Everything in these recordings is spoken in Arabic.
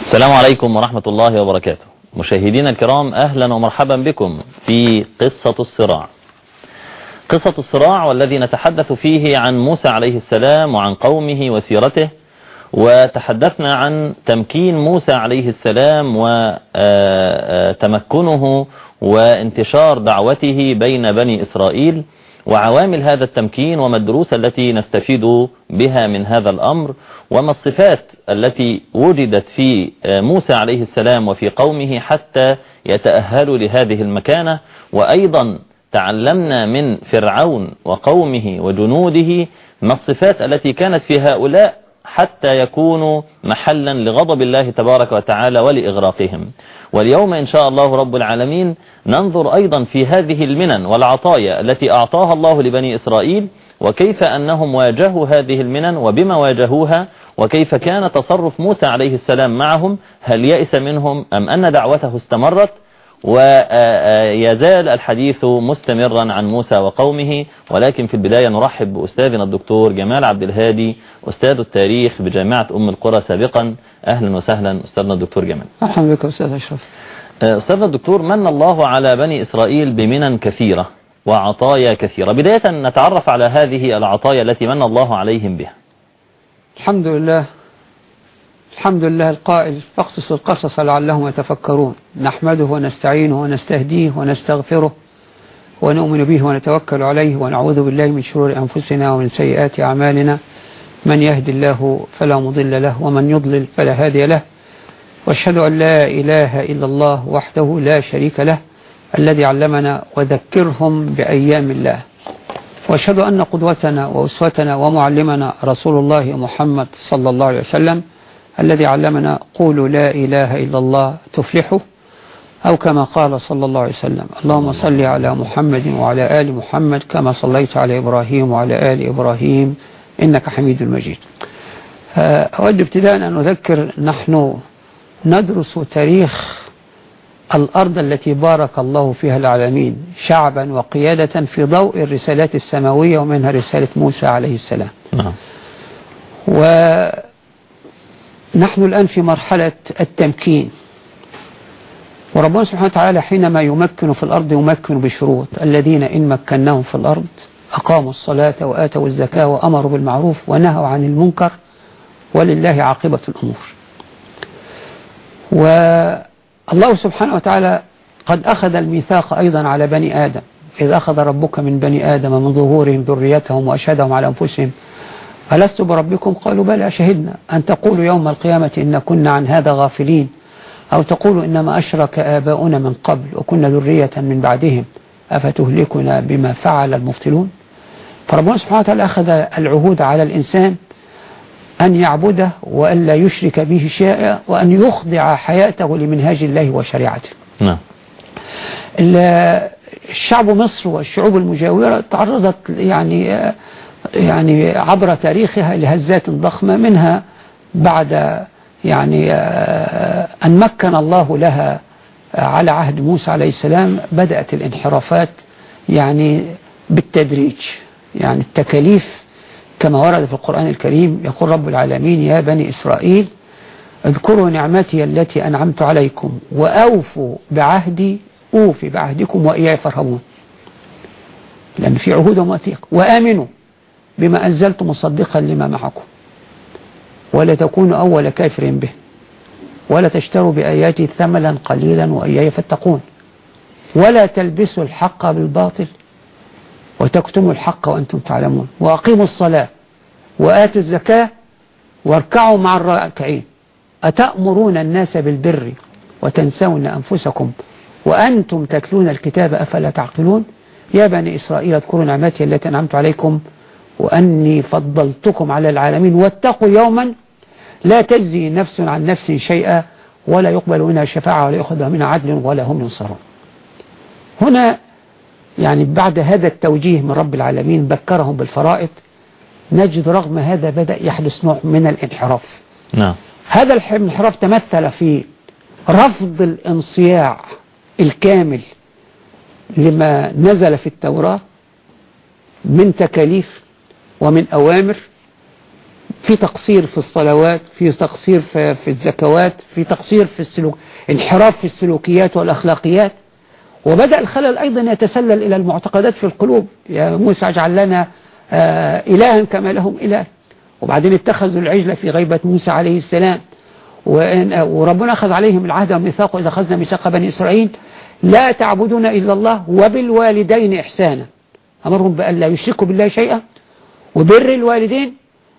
السلام عليكم ورحمة الله وبركاته. مشاهدينا الكرام أهلا ومرحبا بكم في قصة الصراع. قصة الصراع والذي نتحدث فيه عن موسى عليه السلام وعن قومه وسيرته وتحدثنا عن تمكين موسى عليه السلام وتمكنه وانتشار دعوته بين بني إسرائيل. وعوامل هذا التمكين وما الدروس التي نستفيد بها من هذا الأمر وما الصفات التي وجدت في موسى عليه السلام وفي قومه حتى يتأهلوا لهذه المكانة. وأيضا تعلمنا من فرعون وقومه وجنوده ما الصفات التي كانت في هؤلاء حتى يكونوا محلا لغضب الله تبارك وتعالى ولإغراقهم. واليوم إن شاء الله رب العالمين ننظر أيضا في هذه المنن والعطايا التي أعطاها الله لبني إسرائيل وكيف أنهم واجهوا هذه المنن وبما واجهوها وكيف كان تصرف موسى عليه السلام معهم هل يئس منهم أم أن دعوته استمرت ويزال الحديث مستمرا عن موسى وقومه ولكن في البداية نرحب بأستاذنا الدكتور جمال عبد الهادي أستاذ التاريخ بجامعة أم القرى سابقا. أهلا وسهلا أستاذنا الدكتور جمال. مرحبا بك أستاذ أشرف. أستاذنا الدكتور من الله على بني إسرائيل بمنن كثيرة وعطايا كثيرة؟ بداية نتعرف على هذه العطايا التي من الله عليهم بها. الحمد لله. الحمد لله القائل فاقصص القصص لعلهم يتفكرون. نحمده ونستعينه ونستهديه ونستغفره ونؤمن به ونتوكل عليه ونعوذ بالله من شرور أنفسنا ومن سيئات أعمالنا. من يهد الله فلا مضل له ومن يضلل فلا هادي له. وأشهد أن لا إله إلا الله وحده لا شريك له الذي علمنا وذكرهم بأيام الله. وأشهد أن قدوتنا وأسوتنا ومعلمنا رسول الله محمد صلى الله عليه وسلم الذي علمنا قولوا لا إله إلا الله تفلحوا أو كما قال صلى الله عليه وسلم اللهم صل على محمد وعلى آل محمد كما صليت على إبراهيم وعلى آل إبراهيم إنك حميد مجيد. أود ابتداء أن أذكر نحن ندرس تاريخ الأرض التي بارك الله فيها العالمين شعبا وقيادة في ضوء الرسالات السماوية ومنها رسالة موسى عليه السلام. نعم. ونحن الآن في مرحلة التمكين. وربنا سبحانه وتعالى حينما يمكن في الأرض يمكن بشروط. الذين إن مكناهم في الأرض أقاموا الصلاة وآتوا الزكاة وأمروا بالمعروف ونهوا عن المنكر ولله عاقبة الأمور. والله سبحانه وتعالى قد أخذ الميثاق أيضا على بني آدم. إذ أخذ ربك من بني آدم من ظهورهم ذريتهم وأشهدهم على أنفسهم ألست بربكم؟ قالوا بلى شهدنا. أن تقولوا يوم القيامة إن كنا عن هذا غافلين أو تقولوا إنما أشرك آباؤنا من قبل وكنا ذرية من بعدهم. أفتهلكنا بما فعل المفتلون فربنا سبحانه وتعالى أخذ العهود على الإنسان أن يعبده وأن لا يشرك به شيئا وأن يخضع حياته لمنهاج الله وشريعته. نعم. الشعب مصر والشعوب المجاورة تعرضت يعني يعني عبر تاريخها لهزات ضخمة منها بعد يعني أن مكن الله لها على عهد موسى عليه السلام بدأت الانحرافات يعني بالتدريج. يعني التكاليف كما ورد في القرآن الكريم يقول رب العالمين يا بني إسرائيل اذكروا نعمتي التي أنعمت عليكم وأوفوا بعهدي أوفي بعهدكم وإياي فارهبون. لأن في عهود ومواثيق. وآمنوا. بما أنزلت مصدقا لما معكم. ولا تكونوا أول كافر به. ولا تشتروا بآياتي ثمنا قليلا وإياي فاتقون. ولا تلبسوا الحق بالباطل وتكتموا الحق وأنتم تعلمون. وأقيموا الصلاة وآتوا الزكاة واركعوا مع الراكعين. أتأمرون الناس بالبر وتنسون أنفسكم وأنتم تتلون الكتاب أفلا تعقلون؟ يا بني إسرائيل اذكروا نعمتي التي أنعمت عليكم وأني فضلتكم على العالمين. واتقوا يوما لا تجزي نفس عن نفس شيئا ولا يقبل منها شفاعة ولا يأخذها منها عدل ولا هم ينصرون. هنا يعني بعد هذا التوجيه من رب العالمين بكرهم بالفرائض نجد رغم هذا بدأ يحدث نوع من الانحراف. نعم. هذا الانحراف تمثل في رفض الانصياع الكامل لما نزل في التوراة من تكاليف ومن أوامر في تقصير في الصلوات في تقصير في, في الزكوات في تقصير في السلوك انحراف في السلوكيات والأخلاقيات. وبدأ الخلل أيضا يتسلل إلى المعتقدات في القلوب. يا موسى اجعل لنا آه إلها كما لهم إله. وبعدين اتخذوا العجلة في غيبة موسى عليه السلام. وربنا أخذ عليهم العهد والميثاق وإذا أخذنا ميثاق بني إسرائيل لا تعبدون إلا الله وبالوالدين إحسانا. أمرهم بأن لا يشركوا بالله شيئا وبر الوالدين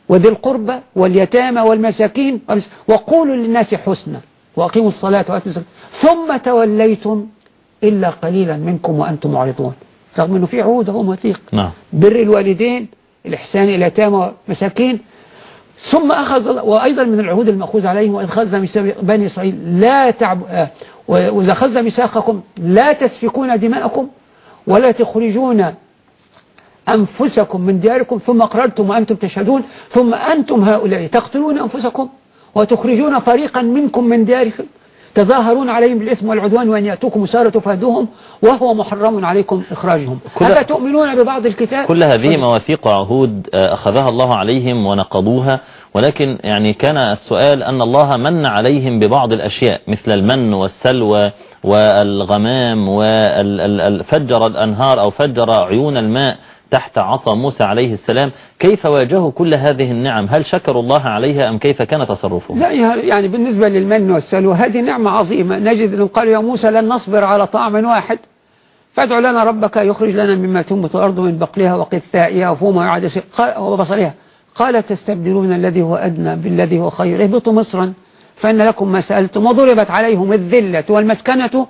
وذي القربى واليتامى والمساكين وقولوا للناس حسنا وأقيموا الصلاة وآتوا الزكاة. ثم توليتم إلا قليلا منكم وأنتم معرضون. رغم أنه في عهود هو وثيق نعم. بر الوالدين الإحسان إلى اليتامى والمساكين. ثم أخذ وأيضا من العهود المأخوذ عليهم وإذ خذنا بني إسرائيل لا تعب آه، وإذا خذنا ميثاقكم لا تسفكون دماءكم ولا تخرجون أنفسكم من دياركم ثم أقررتم وأنتم تشهدون ثم أنتم هؤلاء تقتلون أنفسكم وتخرجون فريقا منكم من دياركم تظاهرون عليهم بالإثم والعدوان وأن يأتوكم سارة تفادوهم وهو محرم عليكم إخراجهم. هذا تؤمنون ببعض الكتاب؟ كل هذه مواثيق وعهود آه، أخذها الله عليهم ونقضوها. ولكن يعني كان السؤال أن الله من عليهم ببعض الأشياء مثل المن والسلوى والغمام وفجر الأنهار أو فجر عيون الماء. تحت عصا موسى عليه السلام كيف واجهوا كل هذه النعم؟ هل شكروا الله عليها أم كيف كان تصرفهم؟ لا يعني بالنسبة للمن والسلوى هذه نعمة عظيمة. نجد أنهم قالوا يا موسى لن نصبر على طعام واحد. فادع لنا ربك يخرج لنا مما تنبت الأرض من بقلها وقثائها وفوما وعدس وبصلها قال تستبدلون الذي هو أدنى بالذي هو خير. اهبطوا مصرا فإن لكم ما سألتم. وضربت عليهم الذلة والمسكنة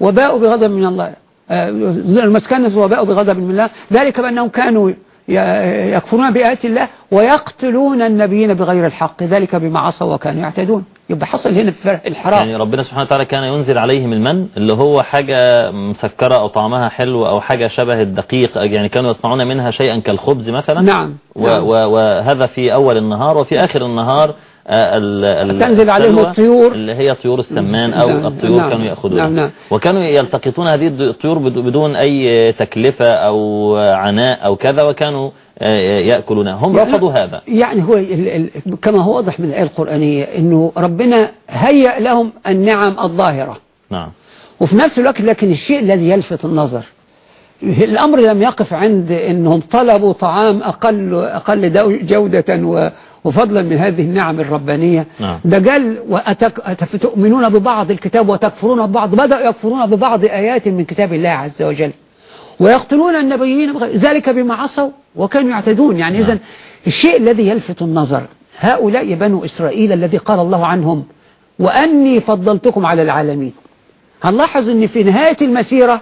وباءوا بغضب من الله. آه، المسكنة وباءوا بغضب من الله. ذلك بأنهم كانوا يكفرون بآيات الله ويقتلون النبيين بغير الحق. ذلك بما عصوا وكانوا يعتدون. يبقى حصل هنا الحرام يعني ربنا سبحانه وتعالى كان ينزل عليهم المن اللي هو حاجة مسكرة أو طعمها حلو أو حاجة شبه الدقيق يعني كانوا يصنعون منها شيئا كالخبز مثلا. نعم, نعم. وهذا في أول النهار وفي آخر النهار تنزل عليهم الطيور. اللي هي طيور السمان أو نعم الطيور نعم كانوا يأخذونها نعم نعم. وكانوا يلتقطون هذه الطيور بدون أي تكلفة أو عناء أو كذا وكانوا يأكلونها. هم رفضوا هذا. يعني هو كما هو واضح من الآية القرآنية أنه ربنا هيأ لهم النعم الظاهرة. نعم. وفي نفس الوقت لكن الشيء الذي يلفت النظر الأمر لم يقف عند أنهم طلبوا طعام أقل, أقل جودة وفضلا من هذه النعم الربانية. نعم. ده قال وتؤمنون ببعض الكتاب وتكفرون ببعض؟ بدأوا يكفرون ببعض آيات من كتاب الله عز وجل. ويقتلون النبيين ذلك بما عصوا وكانوا يعتدون. يعني نعم. إذن الشيء الذي يلفت النظر هؤلاء بنو إسرائيل الذي قال الله عنهم وأني فضلتكم على العالمين. هنلاحظ أن في نهاية المسيرة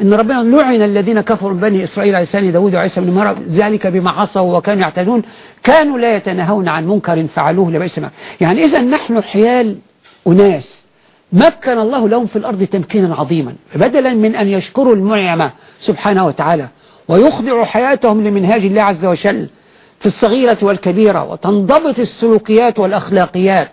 إن ربنا لعن الذين كفروا بني إسرائيل على لسان داود وعيسى بن مريم ذلك بما عصوا وكانوا يعتدون كانوا لا يتناهون عن منكر فعلوه لبئس ما يعني إذا نحن حيال أناس مكن الله لهم في الأرض تمكينا عظيما بدلا من أن يشكروا المنعمة سبحانه وتعالى ويخضعوا حياتهم لمنهاج الله عز وجل في الصغيرة والكبيرة وتنضبط السلوكيات والأخلاقيات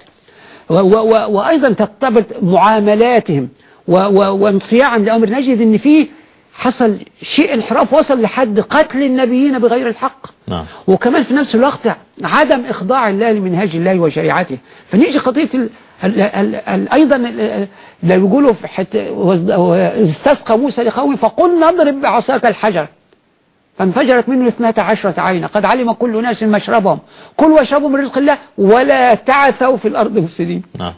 وأيضا تضبط معاملاتهم وانصياعا لأمر نجد إن فيه حصل شيء انحراف وصل لحد قتل النبيين بغير الحق. نعم. وكمان في نفس الوقت عدم إخضاع الله لمنهاج الله وشريعته. فنيجي قضية ال ال ال ال أيضا لو يقولوا استسقى موسى لقومه فقل نضرب بعصاك الحجر. فانفجرت منه اثنتا عشرة عينة قد علم كل ناس مشربهم. كل واشربوا من رزق الله ولا تعثوا في الأرض مفسدين. نعم.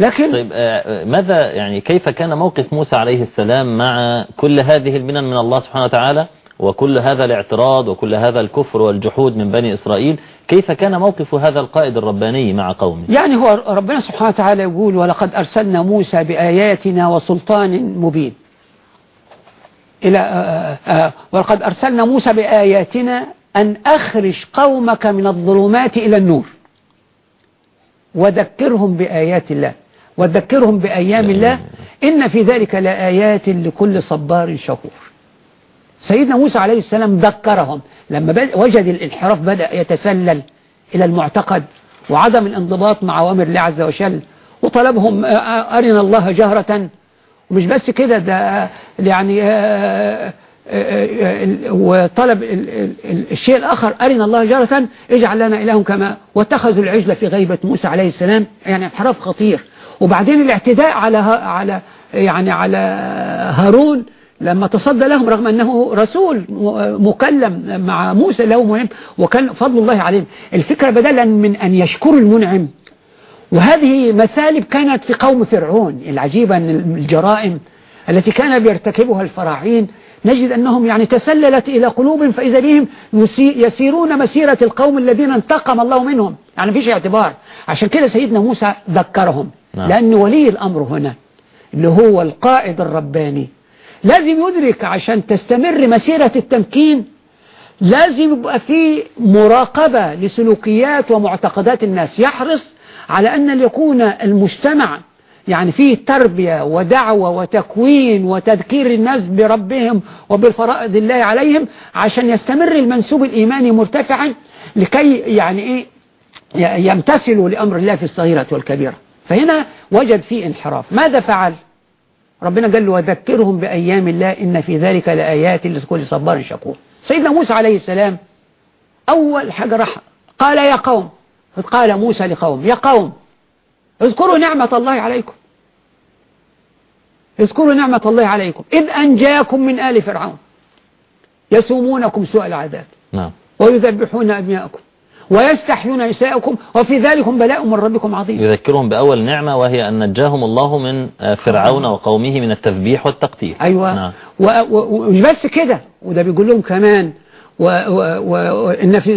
لكن طيب آه، ماذا يعني كيف كان موقف موسى عليه السلام مع كل هذه المنن من الله سبحانه وتعالى وكل هذا الاعتراض وكل هذا الكفر والجحود من بني إسرائيل؟ كيف كان موقف هذا القائد الرباني مع قومه؟ يعني هو ربنا سبحانه وتعالى يقول ولقد أرسلنا موسى بآياتنا وسلطان مبين. إلى آآ آه، آآ آه، ولقد أرسلنا موسى بآياتنا أن أخرج قومك من الظلمات إلى النور. وذكرهم بآيات الله. وذكرهم بأيام الله. إن في ذلك لآيات لكل صبار شكور. سيدنا موسى عليه السلام ذكرهم. لما وجد الانحراف بدأ يتسلل إلى المعتقد وعدم الانضباط مع أوامر الله عز وجل وطلبهم أرنا الله جهرة. ومش بس كده ده يعني وطلب الشيء الآخر أرنا الله جارة اجعل لنا إلهم كما واتخذوا العجل في غيبة موسى عليه السلام. يعني انحراف خطير. وبعدين الاعتداء على على يعني على هارون لما تصدى لهم رغم أنه رسول مكلم مع موسى له مهم وكان فضل الله عليهم. الفكرة بدلا من أن يشكروا المنعم وهذه مثالب كانت في قوم فرعون. العجيبة أن الجرائم التي كان بيرتكبها الفراعين نجد أنهم يعني تسللت إلى قلوب فإذا بهم يسيرون مسيرة القوم الذين انتقم الله منهم. يعني فيش اعتبار. عشان كده سيدنا موسى ذكرهم. نعم. لأن ولي الأمر هنا اللي هو القائد الرباني لازم يدرك عشان تستمر مسيرة التمكين لازم يبقى في مراقبة لسلوكيات ومعتقدات الناس يحرص على أن يكون المجتمع يعني فيه تربية ودعوة وتكوين وتذكير الناس بربهم وبالفرائض الله عليهم عشان يستمر المنسوب الإيماني مرتفعا لكي يعني إيه يمتثلوا لأمر الله في الصغيرة والكبيرة فهنا وجد فيه انحراف. ماذا فعل؟ ربنا قال له وذكرهم بأيام الله إن في ذلك لآيات لكل صبار شكور. سيدنا موسى عليه السلام أول حاجة راح قال يا قوم قال موسى لقوم يا قوم اذكروا نعمة الله عليكم. اذكروا نعمة الله عليكم. إذ أنجاكم من آل فرعون. يسومونكم سوء العذاب. نعم. ويذبحون أبناءكم. ويستحيون نساءكم وفي ذلك بلاء من ربكم عظيم. يذكرهم بأول نعمة وهي أن نجاهم الله من فرعون وقومه من التذبيح والتقتيل. أيوة. نعم. ومش بس كده. وده بيقول لهم كمان وإن في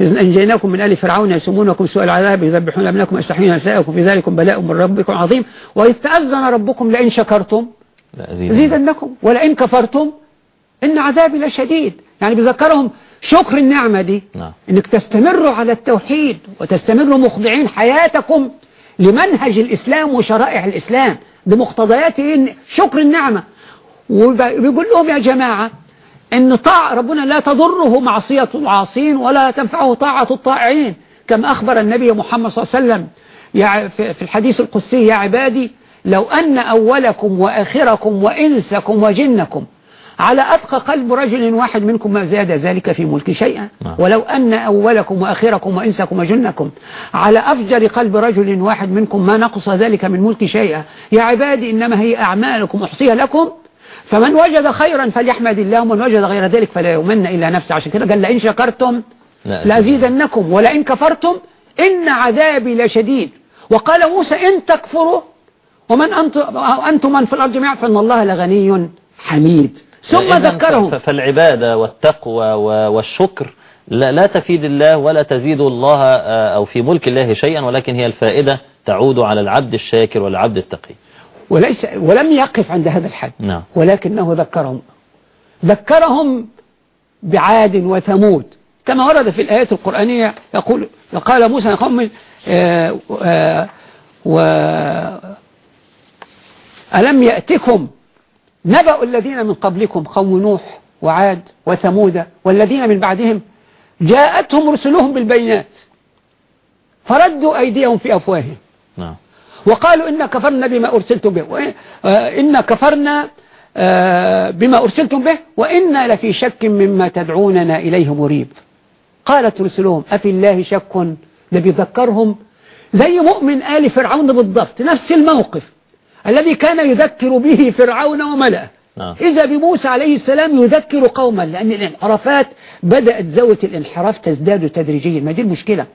إذ أنجيناكم من آل فرعون يسمونكم سوء العذاب يذبحون أبناكم ويستحيون نساءكم في ذلك بلاء من ربكم عظيم. وإذ تأذن ربكم لئن شكرتم زيدنكم ولئن كفرتم إن عذابي لشديد. يعني بذكرهم شكر النعمة دي نعم. إنك تستمروا على التوحيد وتستمروا مخضعين حياتكم لمنهج الإسلام وشرائع الإسلام بمقتضيات شكر النعمة وبيقول لهم يا جماعة إن طاع ربنا لا تضره معصية العاصين ولا تنفعه طاعة الطائعين كما أخبر النبي محمد صلى الله عليه وسلم في الحديث القدسي يا عبادي لو أن أولكم وآخركم وإنسكم وجنكم على أتقى قلب رجل واحد منكم ما زاد ذلك في ملك شيئا. نعم. ولو أن أولكم وآخركم وإنسكم وجنكم على أفجر قلب رجل واحد منكم ما نقص ذلك من ملك شيئا. يا عبادي إنما هي أعمالكم أحصيها لكم. فمن وجد خيرا فليحمد الله ومن وجد غير ذلك فلا يؤمن إلا نفسه. عشان كده قال لئن شكرتم لأزيدنكم ولئن كفرتم إن عذابي لشديد. وقال موسى إن تكفروا ومن أنتم من في الأرض جميعا فإن الله لغني حميد. ثم ذكرهم فالعبادة والتقوى والشكر لا, لا تفيد الله ولا تزيد الله أو في ملك الله شيئا ولكن هي الفائدة تعود على العبد الشاكر والعبد التقي. وليس ولم يقف عند هذا الحد. نعم. ولكنه ذكرهم. ذكرهم بعاد وثمود. كما ورد في الآيات القرآنية يقول قال موسى قوم آه، آه، و ألم يأتكم نبأ الذين من قبلكم قوم نوح وعاد وثمود والذين من بعدهم جاءتهم رسلهم بالبينات فردوا أيديهم في أفواههم. نعم. وقالوا إنا كفرنا بما أرسلتم به آه، إنا كفرنا آه، بما أرسلتم به وإنا لفي شك مما تدعوننا إليه مريب. قالت رسلهم أفي الله شك؟ لبيذكرهم زي مؤمن آل فرعون بالضبط نفس الموقف. الذي كان يذكر به فرعون وملأه. نعم. إذا بموسى عليه السلام يذكر قوما لأن الانحرافات بدأت زاوية الانحراف تزداد تدريجيا. ما دي المشكلة.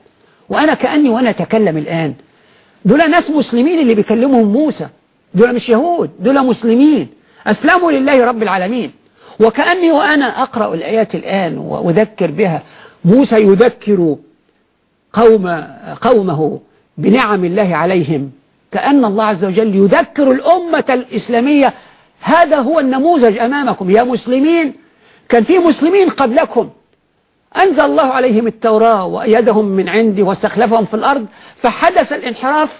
وأنا كأني وأنا أتكلم الآن. دول ناس مسلمين اللي بيكلمهم موسى. دول مش يهود دول مسلمين. أسلموا لله رب العالمين. وكأني وأنا أقرأ الآيات الآن وأذكر بها. موسى يذكر قوم قومه بنعم الله عليهم. كأن الله عز وجل يذكر الأمة الإسلامية. هذا هو النموذج أمامكم. يا مسلمين كان في مسلمين قبلكم. أنزل الله عليهم التوراة وأيدهم من عندي واستخلفهم في الأرض فحدث الانحراف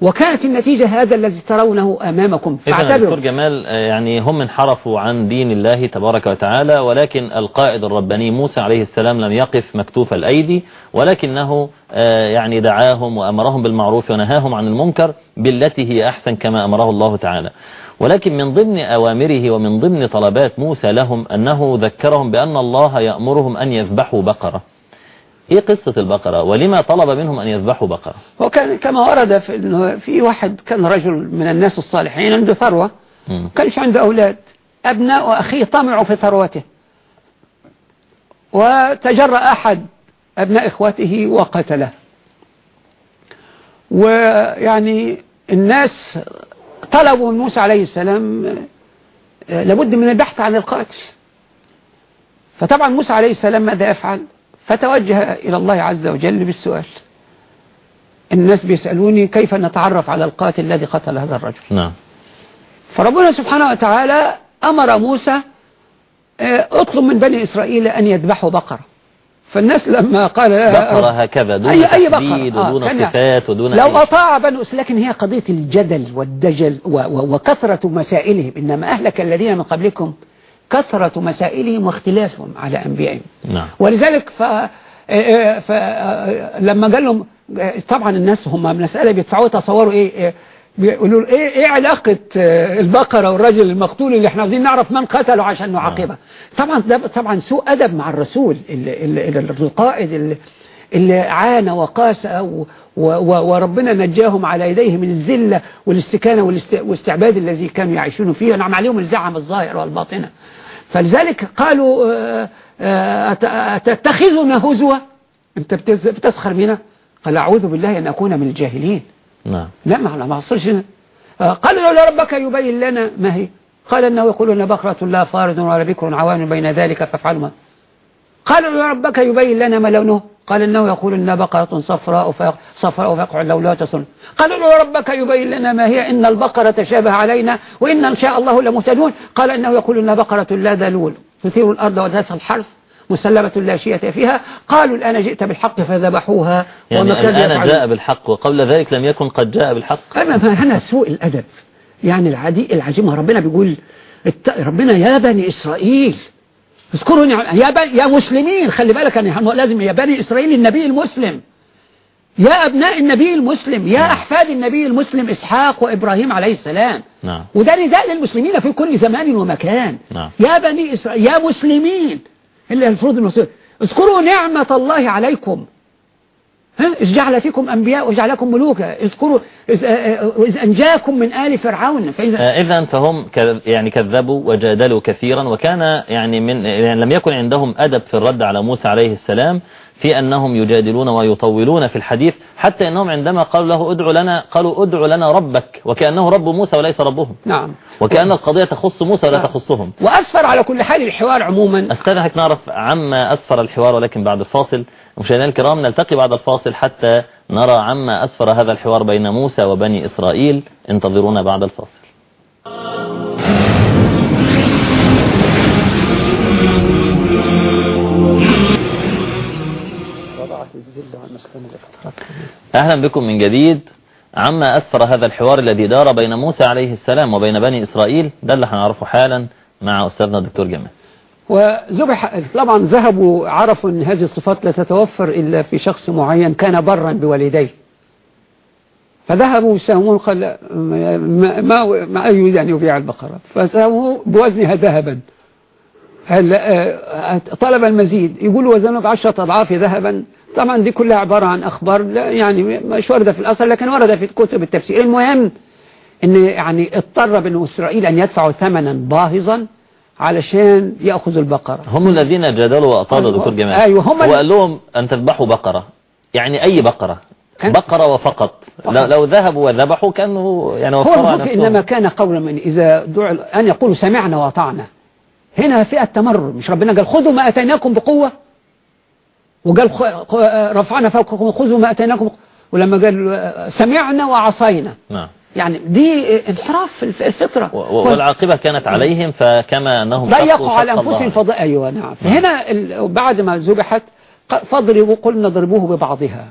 وكانت النتيجة هذا الذي ترونه أمامكم. فاعتبروا. دكتور جمال يعني هم انحرفوا عن دين الله تبارك وتعالى ولكن القائد الرباني موسى عليه السلام لم يقف مكتوف الأيدي ولكنه آه، يعني دعاهم وأمرهم بالمعروف ونهاهم عن المنكر بالتي هي أحسن كما أمره الله تعالى. ولكن من ضمن أوامره ومن ضمن طلبات موسى لهم أنه ذكرهم بأن الله يأمرهم أن يذبحوا بقرة. إيه قصة البقرة؟ ولما طلب منهم أن يذبحوا بقرة؟ وكان كما ورد في إنه في واحد كان رجل من الناس الصالحين عنده ثروة. مم. كانش عنده أولاد. أبناء اخيه طمعوا في ثروته. وتجرأ أحد أبناء إخوته وقتله. ويعني الناس طلبوا من موسى عليه السلام آه، لابد من البحث عن القاتل. فطبعا موسى عليه السلام ماذا يفعل؟ فتوجه إلى الله عز وجل بالسؤال. الناس بيسألوني كيف نتعرف على القاتل الذي قتل هذا الرجل؟ نعم. فربنا سبحانه وتعالى أمر موسى آه، اطلب من بني إسرائيل أن يذبحوا بقرة. فالناس لما قال بقرة هكذا دون أي أي بقرة؟ ودون كان- صفات ودون لو أطاع بنو إسرائيل لكن هي قضية الجدل والدجل وكثرة مسائلهم. إنما أهلك الذين من قبلكم كثرة مسائلهم واختلافهم على أنبيائهم. نعم. ولذلك ف... ف... لما قال لهم طبعا الناس هم من مسألة بيدفعوا تصوروا إيه بيقولوا له إيه إيه علاقة البقرة والرجل المقتول اللي إحنا عاوزين نعرف من قتله عشان نعاقبه طبعا ده طبعا سوء أدب مع الرسول ال- ال- ال- القائد اللي, اللي عانى وقاس وربنا نجاهم على يديه من الذلة والاستكانة والاست... والاستعباد الذي كانوا يعيشون فيه. ونعم عليهم الزعم الظاهر والباطنة. فلذلك قالوا آه، آه، أت- أتتخذنا هزوة أنت بتسخر بنا؟ قال أعوذ بالله أن أكون من الجاهلين. نعم. لا ما ما حصلش. آه، قالوا لو ربك يبين لنا ما هي؟ قال إنه يقولون بقرة لا فارض ولا بكر عوان بين ذلك فافعلوا ما قالوا لو ربك يبين لنا ما لونه. قال إنه يقول إنها بقرة صفراء فيق- صفراء فيقع لولا تصل. قالوا لو ربك يبين لنا ما هي. إن البقرة تشابه علينا وإن إن شاء الله لمهتدون. قال إنه يقول إنها بقرة لا ذلول. تثير الأرض وتسى الحرث مسلمة لا شية فيها. قالوا الآن جئت بالحق فذبحوها يعني الآن. جاء بالحق وقبل ذلك لم يكن قد جاء بالحق. هنا سوء الأدب. يعني العدي العجيمة ربنا بيقول ربنا يا بني إسرائيل اذكروا نعم يا, بني يا مسلمين خلي بالك أن هم لازم يا بني إسرائيل النبي المسلم. يا أبناء النبي المسلم يا أحفاد النبي المسلم إسحاق وإبراهيم عليه السلام. نعم. وده نداء للمسلمين في كل زمان ومكان. نعم. يا بني إسرائيل يا مسلمين اللي المفروض المسلمين. اذكروا نعمة الله عليكم. ها؟ إذ جعل فيكم أنبياء وجعلكم ملوكا اذكروا آه، آه، إذ أنجاكم من آل فرعون. فإذا إذا فهم يعني كذبوا وجادلوا كثيرا وكان يعني من يعني لم يكن عندهم أدب في الرد على موسى عليه السلام. في أنهم يجادلون ويطولون في الحديث حتى أنهم عندما قالوا له ادعو لنا قالوا ادعو لنا ربك وكأنه رب موسى وليس ربهم. نعم. وكأن القضية تخص موسى ولا نعم. تخصهم. وأسفر على كل حال الحوار عموما. أستاذنك نعرف عما أسفر الحوار ولكن بعد الفاصل. مشاهدينا الكرام نلتقي بعد الفاصل حتى نرى عما أسفر هذا الحوار بين موسى وبني إسرائيل. انتظرونا بعد الفاصل. أهلا بكم من جديد. عما أسفر هذا الحوار الذي دار بين موسى عليه السلام وبين بني إسرائيل ده اللي هنعرفه حالا مع أستاذنا الدكتور جمال. وذبح طبعا ذهبوا عرفوا أن هذه الصفات لا تتوفر إلا في شخص معين كان برا بوالديه. فذهبوا ساهمون قال ما, ما, ما يريد أن يبيع البقرة. فساهموا بوزنها ذهبا. آه، طلب المزيد. يقولوا وزنك عشرة أضعاف ذهبا. طبعا دي كلها عبارة عن أخبار لا يعني مش واردة في الأصل لكن وردة في كتب التفسير. المهم إن يعني اضطر بنو إسرائيل أن يدفعوا ثمنا باهظا علشان يأخذوا البقرة. هم الذين جادلوا وأطالوا. دكتور جمال. أيوة، هم هو اللي- قال لهم أن تذبحوا بقرة. يعني أي بقرة؟ بقرة وفقط. فقط. لو, لو ذهبوا وذبحوا كانوا يعني هو وفروا على نفسهم. إنما كان قولا من إذا دعوا أن يقولوا سمعنا وأطعنا. هنا فئة تمرد مش ربنا قال خذوا ما أتيناكم بقوة؟ وقال رفعنا فوقكم خذوا ما أتيناكم. بقوة. ولما قال سمعنا وعصينا. نعم. يعني دي انحراف في الف- الفطرة. و- و- والعاقبة كانت عليهم فكما أنهم ضيقوا على أنفسهم فض... أيوة نعم. فهنا ال... بعد ما ذبحت فاضربوا قلنا ضربوه ببعضها.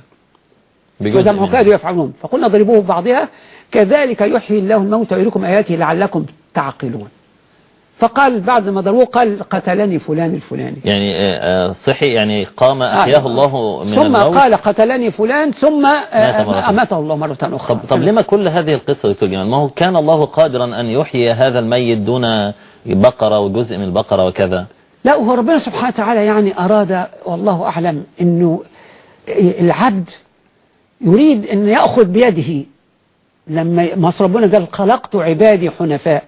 وزعما منها. كانوا يفعلون. فقلنا ضربوه ببعضها. كذلك يحيي الله الموت ويريكم آياته لعلكم تعقلون. فقال بعد ما ضروه قال قتلني فلان الفلاني. يعني آه، آه، صحي يعني قام أحياه الله من ثم الموت؟ قال قتلني فلان ثم مات. آه، أماته الله مرة أخرى. طب, طب لما كل هذه القصة دكتور جمال؟ ما هو كان الله قادرا أن يحيي هذا الميت دون بقرة وجزء من البقرة وكذا؟ لا هو ربنا سبحانه وتعالى يعني أراد والله أعلم أنه العبد يريد أن يأخذ بيده. لما ما ربنا قال خلقت عبادي حنفاء.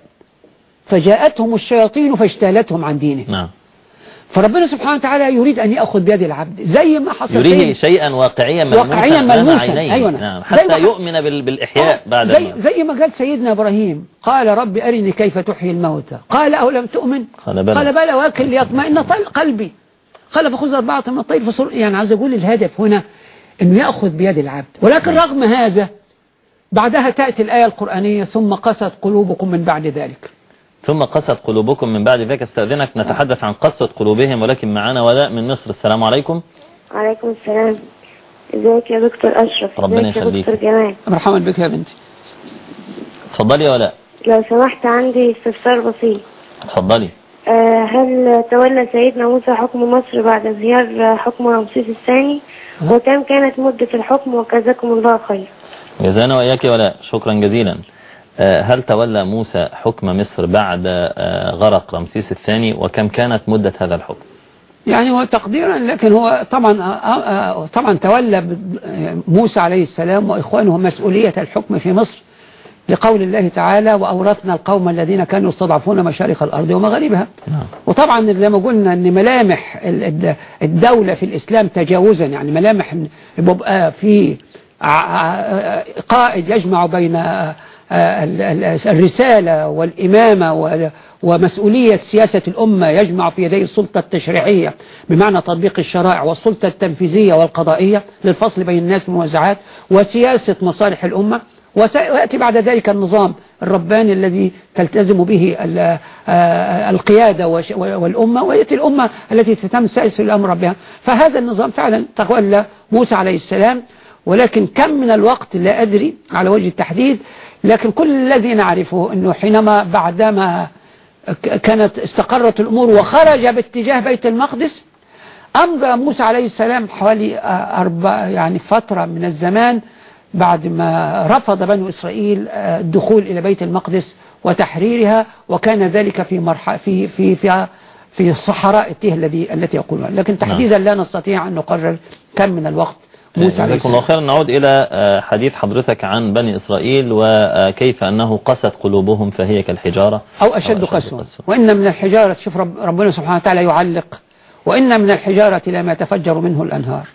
فجاءتهم الشياطين فاجتالتهم عن دينه. نعم. فربنا سبحانه وتعالى يريد أن يأخذ بيد العبد زي ما حصل يريه سيد- شيئا واقعيا ملموسا واقعيا ملموسا. أيوة. نعم. حتى ما- يؤمن بال- بالإحياء بعد زي, زي ما قال سيدنا إبراهيم قال رب أرني كيف تحيي الموتى. قال أو لم تؤمن؟ قال بلى. قال بلى ولكن ليطمئن قلبي. قال فخذ أربعة من الطير فصر يعني عايز أقول الهدف هنا أنه يأخذ بيد العبد. ولكن رغم هذا بعدها تأتي الآية القرآنية ثم قست قلوبكم من بعد ذلك. ثم قست قلوبكم من بعد ذلك استأذنك نتحدث عن قسوة قلوبهم ولكن معنا ولاء من مصر. السلام عليكم. وعليكم السلام. ازيك يا دكتور أشرف؟ ربنا يخليك. دكتور جمال؟ مرحبا بك يا بنتي. اتفضلي يا ولاء. لو سمحت عندي استفسار بسيط. اتفضلي. آه، هل تولى سيدنا موسى حكم مصر بعد انهيار حكم رمسيس الثاني؟ وكم كانت مدة الحكم؟ وجزاكم الله خير. جزانا وإياك يا ولاء. شكرا جزيلا. هل تولى موسى حكم مصر بعد آه، غرق رمسيس الثاني؟ وكم كانت مدة هذا الحكم؟ يعني هو تقديرا لكن هو طبعا آه، آه، طبعا تولى موسى عليه السلام وإخوانه مسؤولية الحكم في مصر لقول الله تعالى وأورثنا القوم الذين كانوا يستضعفون مشارق الأرض ومغاربها. نعم. وطبعا زي ما قلنا إن ملامح ال- الد- الدولة في الإسلام تجاوزا يعني ملامح بيبقى في قائد يجمع بين آه، الرسالة والإمامة وال- ومسؤولية سياسة الأمة يجمع في يديه السلطة التشريعية بمعنى تطبيق الشرائع والسلطة التنفيذية والقضائية للفصل بين الناس والموزعات وسياسة مصالح الأمة. وسيأتي بعد ذلك النظام الرباني الذي تلتزم به آه، القيادة والأمة ويأتي الأمة التي تتم سائس الأمر بها. فهذا النظام فعلا تولى موسى عليه السلام ولكن كم من الوقت لا أدري على وجه التحديد لكن كل الذي نعرفه أنه حينما بعدما كانت استقرت الأمور وخرج باتجاه بيت المقدس أمضى موسى عليه السلام حوالي أربع يعني فترة من الزمان بعد ما رفض بنو إسرائيل آه، الدخول إلى بيت المقدس وتحريرها وكان ذلك في مرحلة في في في في الصحراء التيه الذي التي يقولها لكن تحديدا لا نستطيع أن نقرر كم من الوقت. موسى عليه جزاكم الله السلام خيرا نعود إلى آه، حديث حضرتك عن بني إسرائيل وكيف أنه قست قلوبهم فهي كالحجارة. أو أشد قسوة. وإن من الحجارة شوف رب ربنا سبحانه وتعالى يعلق. وإن من الحجارة لما تفجر منه الأنهار.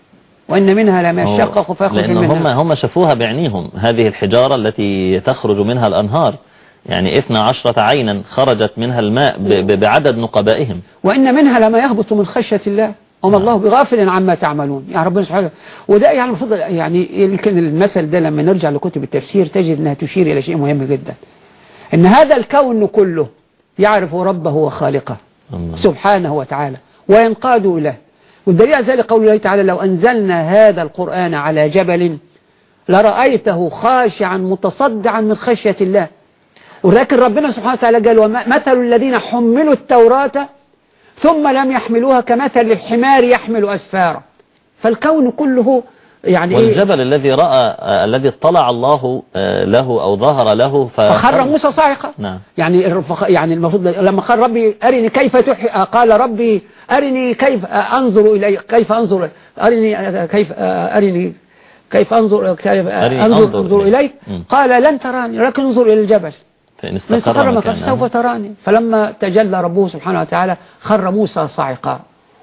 وإن منها لما يشقق فيخرج لأن هم منها. هم شافوها بعينيهم هذه الحجارة التي تخرج منها الأنهار. يعني 12 عينا خرجت منها الماء بعدد نقبائهم. وإن منها لما يهبط من خشية الله. وما الله بغافل عما تعملون. يعني ربنا سبحانه وده يعني المفروض يعني يمكن المثل ده لما نرجع لكتب التفسير تجد أنها تشير إلى شيء مهم جدا. إن هذا الكون كله يعرف ربه وخالقه الله. سبحانه وتعالى وينقاد إليه والدليل على ذلك قول الله تعالى لو أنزلنا هذا القرآن على جبل لرأيته خاشعا متصدعا من خشية الله. ولكن ربنا سبحانه وتعالى قال ومثل الذين حملوا التوراة ثم لم يحملوها كمثل الحمار يحمل أسفارا فالكون كله يعني إيه؟ والجبل الذي رأى آه، الذي اطلع الله آه، له أو ظهر له ف- فخر موسى صاعقا نعم. يعني يعني المفروض لما قال ربي أرني كيف تحيي قال ربي أرني كيف أنظر إلي كيف أنظر أرني كيف أرني كيف أنظر كيف أنظر, أنظر أنظر إليك. قال لن تراني لكن انظر إلى الجبل. فإن من استقر مكان سوف تراني. فلما تجلى ربه سبحانه وتعالى خر موسى صاعقا.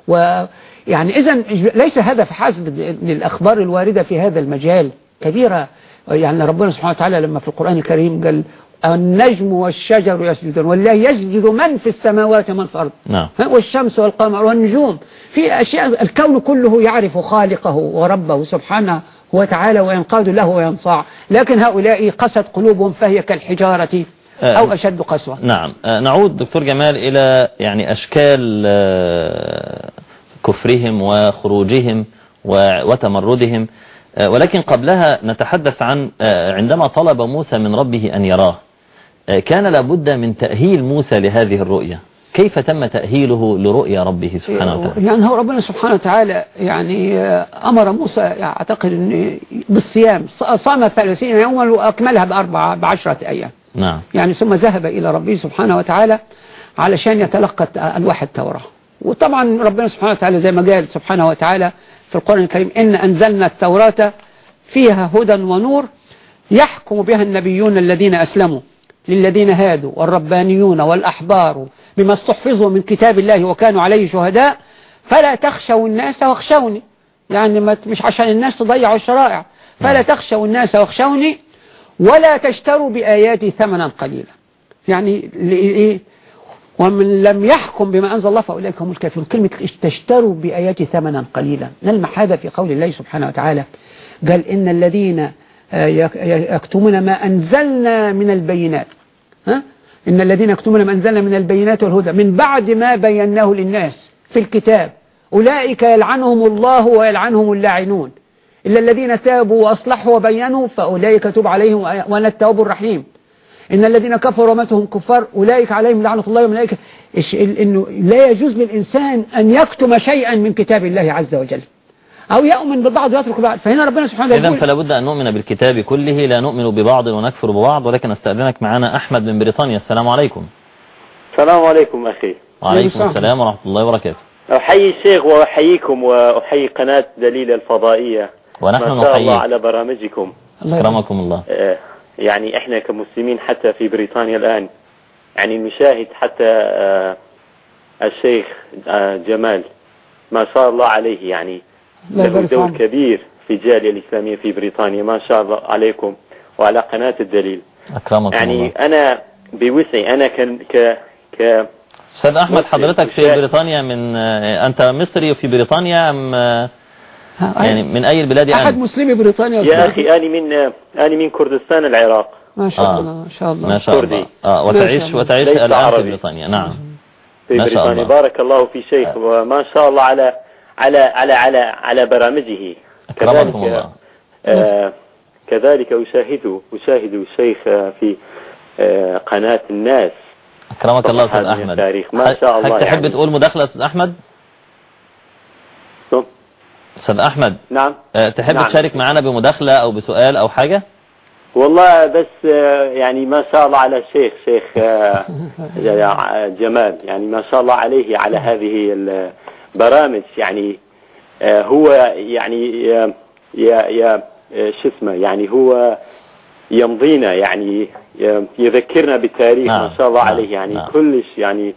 ويعني إذا ليس هذا فحسب للأخبار الواردة في هذا المجال كبيرة. يعني ربنا سبحانه وتعالى لما في القرآن الكريم قال النجم والشجر يسجدون والله يسجد من في السماوات ومن في الأرض. نعم؟ والشمس والقمر والنجوم. في أشياء الكون كله يعرف خالقه وربه سبحانه وتعالى وينقاد له وينصاع. لكن هؤلاء قست قلوبهم فهي كالحجارة. أو أشد قسوة. نعم. آه، نعود دكتور جمال إلى يعني أشكال آه، كفرهم وخروجهم وتمردهم. آه، ولكن قبلها نتحدث عن آه، عندما طلب موسى من ربه أن يراه آه، كان لابد من تأهيل موسى لهذه الرؤية. كيف تم تأهيله لرؤيا ربه سبحانه وتعالى؟ يعني هو ربنا سبحانه وتعالى يعني آه، أمر موسى أعتقد بالصيام صام ثلاثين يوما وأكملها بأربعة بعشرة أيام. نعم. يعني ثم ذهب إلى ربه سبحانه وتعالى علشان يتلقى ألواح التوراة. وطبعا ربنا سبحانه وتعالى زي ما قال سبحانه وتعالى في القرآن الكريم إن أنزلنا التوراة فيها هدى ونور يحكم بها النبيون الذين أسلموا للذين هادوا والربانيون والأحبار بما استحفظوا من كتاب الله وكانوا عليه شهداء فلا تخشوا الناس واخشوني. يعني مش عشان الناس تضيعوا الشرائع. فلا تخشوا الناس واخشوني ولا تشتروا بآياتي ثمنا قليلا. يعني لإيه ومن لم يحكم بما أنزل الله فأولئك هم الكافرون. كلمة تشتروا بآياتي ثمنا قليلا. نلمح هذا في قول الله سبحانه وتعالى؟ قال إن الذين آه، يك- يكتمون ما أنزلنا من البينات. ها؟ إن الذين يكتمون ما أنزلنا من البينات والهدى. من بعد ما بيناه للناس في الكتاب. أولئك يلعنهم الله ويلعنهم اللاعنون. إلا الذين تابوا وأصلحوا وبينوا فأولئك تب عليهم وأنا التواب الرحيم. إن الذين كفروا وماتهم كفار أولئك عليهم لعنة الله وملائكة إنه لا يجوز للإنسان أن يكتم شيئا من كتاب الله عز وجل. أو يؤمن ببعض ويترك بعض. فهنا ربنا سبحانه وتعالى إذا يقول فلا بد أن نؤمن بالكتاب كله لا نؤمن ببعض ونكفر ببعض ولكن استأذنك معنا أحمد من بريطانيا. السلام عليكم. السلام عليكم أخي. وعليكم السلام. السلام ورحمة الله وبركاته. أحيي الشيخ وأحييكم وأحيي قناة دليل الفضائية. ونحن ما شاء الله على برامجكم الله يبارك. أكرمكم الله آه، يعني إحنا كمسلمين حتى في بريطانيا الآن يعني نشاهد حتى آه، الشيخ آه، جمال ما شاء الله عليه يعني الله له دور. كبير في الجالية الإسلامية في بريطانيا ما شاء الله عليكم وعلى قناة الدليل أكرمكم يعني الله أنا بوسعي أنا ك ك ك أستاذ أحمد. حضرتك في. بريطانيا من أنت مصري في بريطانيا أم يعني من أي البلاد أحد أنت مسلمي بريطانيا يا. أخي أنا من أنا من كردستان العراق ما شاء آه. الله ما شاء الله ما شاء كردي. الله آه وتعيش. وتعيش الآن في عربي. بريطانيا نعم في ما شاء بريطانيا الله. بارك الله في شيخ وما شاء الله على على على على على برامجه أكرمكم الله آه كذلك أشاهد أشاهد الشيخ آه، في آه قناة الناس أكرمك الله أستاذ أحمد التاريخ. ما شاء الله هل تحب يعني. تقول مداخلة أستاذ أحمد. أستاذ أحمد نعم. آه، تحب نعم. تشارك معنا بمداخلة أو بسؤال أو حاجة؟ والله بس آه، يعني ما شاء الله على الشيخ شيخ آه، جمال. يعني ما شاء الله عليه على هذه البرامج يعني هو يعني يا يا شو اسمه يعني هو يمضينا يعني يذكرنا بالتاريخ. نعم، ما شاء الله نعم، عليه يعني نعم. كلش يعني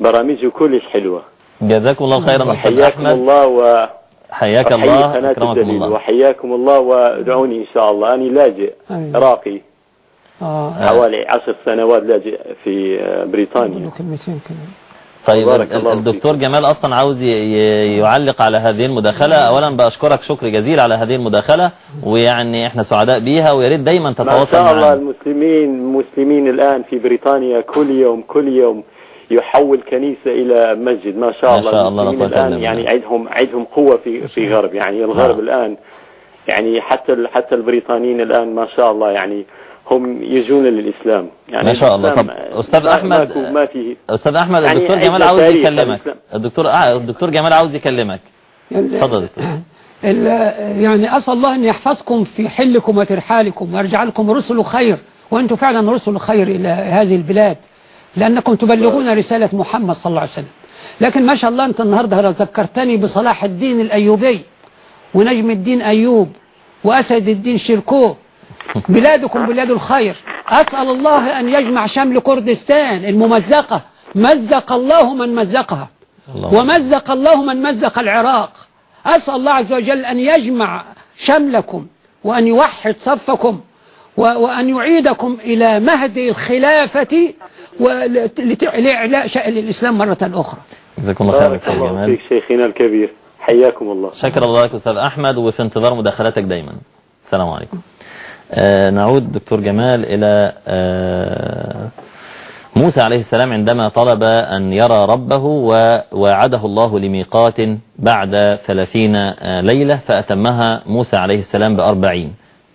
برامجه كلش حلوة. جزاكم الله خيرا حياكم الله و حياك الله أكرمكم الدليل. الله. وحياكم الله وادعوني إن شاء الله. أنا لاجئ. عراقي. آه. حوالي عشر سنوات لاجئ في آه، بريطانيا. كلمتين طيب الدكتور. جمال أصلا عاوز يعلق على هذه المداخلة. أولا بأشكرك شكر جزيل على هذه المداخلة ويعني إحنا سعداء بيها ويا ريت دايما ما تتواصل شاء الله معنا. المسلمين المسلمين الآن في بريطانيا كل يوم كل يوم. يحول كنيسة إلى مسجد ما شاء ما الله شاء الله، الآن. يعني عندهم عندهم قوة في في غرب يعني الغرب نعم. الآن يعني حتى حتى البريطانيين الآن ما شاء الله يعني هم يجون للإسلام يعني ما شاء الله. طب أستاذ ما- أحمد، ما, ما فيه أستاذ أحمد يعني الدكتور جمال عاوز يكلمك. الدكتور آه، الدكتور جمال عاوز يكلمك يعني- اتفضل. ال- يعني أسأل الله أن يحفظكم في حلكم وترحالكم ويرجعلكم رسل خير وأنتم فعلا رسل خير إلى هذه البلاد لأنكم تبلغون رسالة محمد صلى الله عليه وسلم. لكن ما شاء الله أنت النهاردة ذكرتني بصلاح الدين الأيوبي ونجم الدين أيوب وأسد الدين شركوه بلادكم بلاد الخير. أسأل الله أن يجمع شمل كردستان الممزقة. مزق الله من مزقها. اللهم ومزق الله من مزق العراق. أسأل الله عز وجل أن يجمع شملكم وأن يوحد صفكم وأن يعيدكم إلى مهد الخلافة ولت- لت- لإعلاء شأن الإسلام مرة أخرى. جزاكم الله خير الله جمال فيك شيخنا الكبير. حياكم الله. شكر الله لك أستاذ أحمد وفي انتظار مداخلاتك دايما. السلام عليكم. آه نعود دكتور جمال إلى آه موسى عليه السلام عندما طلب أن يرى ربه ووعده الله لميقات بعد ثلاثين آه، ليلة فأتمها موسى عليه السلام بأربعين.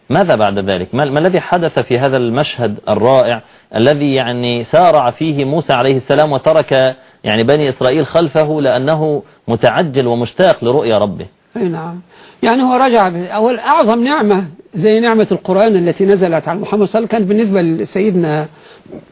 ماذا بعد ذلك؟ ما, الذي حدث في هذا المشهد الرائع الذي يعني سارع فيه موسى عليه السلام وترك يعني بني إسرائيل خلفه لأنه متعجل ومشتاق لرؤيا ربه؟ أي نعم. يعني هو رجع أول أعظم نعمة زي نعمة القرآن التي نزلت على محمد صلى الله عليه وسلم كانت بالنسبة لسيدنا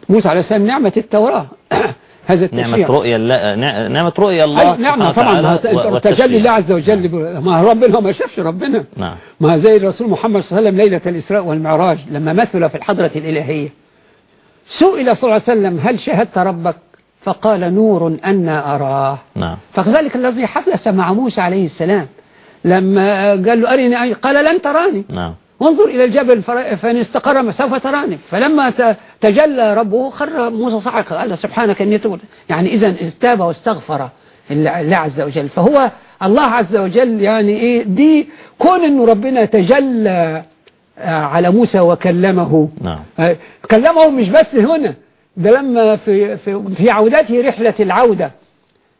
موسى عليه السلام نعمة التوراة. هذا التشريع. نعمة رؤيا الله نع- نعمة رؤيا الله نعمة طبعا تجلي. الله عز وجل ما ربنا ما شافش ربنا. نعم. ما زي الرسول محمد صلى الله عليه وسلم ليلة الإسراء والمعراج لما مثل في الحضرة الإلهية. سئل صلى الله عليه وسلم هل شاهدت ربك؟ فقال نور أنا أراه. نعم. فكذلك الذي حدث مع موسى عليه السلام لما قال له أرني قال لن تراني. نعم. وانظر إلى الجبل فإن استقر سوف تراني. فلما تجلى ربه خر موسى صعق قال سبحانك إني تبت. يعني إذا تاب واستغفر الله عز وجل. فهو الله عز وجل يعني إيه دي كون إنه ربنا تجلى آه، على موسى وكلمه. نعم. آه، كلمه مش بس هنا ده لما في في في عودته رحلة العودة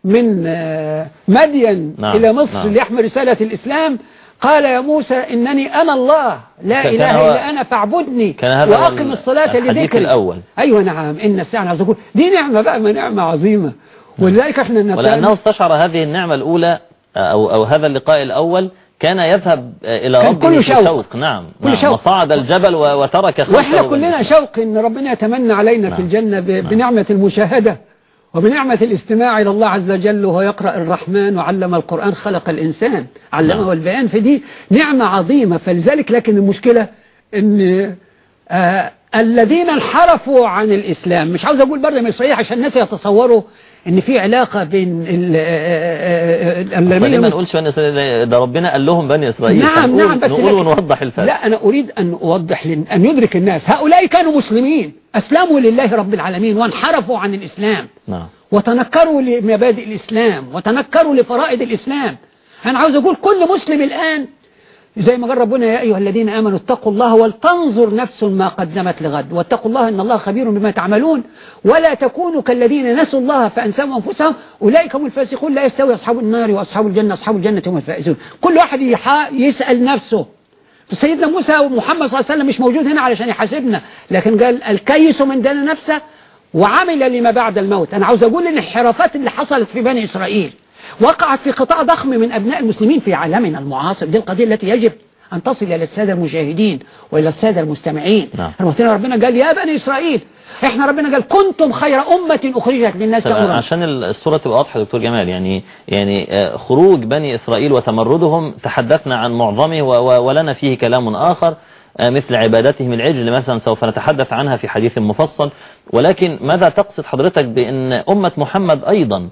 من آه، مدين نعم، إلى مصر نعم. ليحمل رسالة الإسلام قال يا موسى إنني أنا الله لا إله إلا أنا فاعبدني كان وأقم الصلاة لذكري الأول. أيوة نعم إن الساعة عز وجل دي نعمة بقى ما نعمة عظيمة ولذلك إحنا ولأنه استشعر هذه النعمة الأولى أو, أو هذا اللقاء الأول كان يذهب إلى كان ربه في شوق. شوق نعم, كله نعم شوق. وصعد الجبل وترك خلفه وإحنا بني كلنا. شوق إن ربنا يتمنى علينا في نعم. الجنة ب- بنعمة المشاهدة وبنعمة الاستماع إلى الله عز وجل وهو يقرأ الرحمن وعلم القرآن خلق الإنسان علمه نعم. البيان فدي نعمة عظيمة فلذلك لكن المشكلة إن آه الذين انحرفوا عن الإسلام مش عاوز أقول برضه مش صحيح عشان الناس يتصوروا إن في علاقة بين ال- فليه ما الذين نقولش بني إسرائيل ده ربنا قال لهم بني إسرائيل نعم نعم بس نقول ونوضح الفرق. لا أنا أريد أن أوضح لن أن يدرك الناس. هؤلاء كانوا مسلمين. أسلموا لله رب العالمين وانحرفوا عن الإسلام. نعم. وتنكروا لمبادئ الإسلام وتنكروا لفرائض الإسلام. أنا عاوز أقول كل مسلم الآن زي ما قال ربنا يا أيها الذين آمنوا اتقوا الله ولتنظر نفس ما قدمت لغد. واتقوا الله إن الله خبير بما تعملون. ولا تكونوا كالذين نسوا الله فأنساهم أنفسهم. أولئك هم الفاسقون. لا يستوي أصحاب النار وأصحاب الجنة. أصحاب الجنة هم الفائزون. كل واحد يسأل نفسه. سيدنا موسى ومحمد صلى الله عليه وسلم مش موجود هنا علشان يحاسبنا. لكن قال الكيس من دان نفسه وعمل لما بعد الموت. أنا عاوز أقول الانحرافات اللي حصلت في بني إسرائيل وقعت في قطاع ضخم من أبناء المسلمين في عالمنا المعاصر. دي القضية التي يجب أن تصل إلى السادة المشاهدين وإلى السادة المستمعين. نعم. المثلين ربنا قال يا بني إسرائيل إحنا ربنا قال كنتم خير أمة أخرجت للناس طب تأمرون. عشان الصورة تبقى واضحة دكتور جمال يعني يعني آه، خروج بني إسرائيل وتمردهم تحدثنا عن معظمه ولنا فيه كلام آخر آه، مثل عبادتهم العجل مثلا سوف نتحدث عنها في حديث مفصل. ولكن ماذا تقصد حضرتك بأن أمة محمد أيضا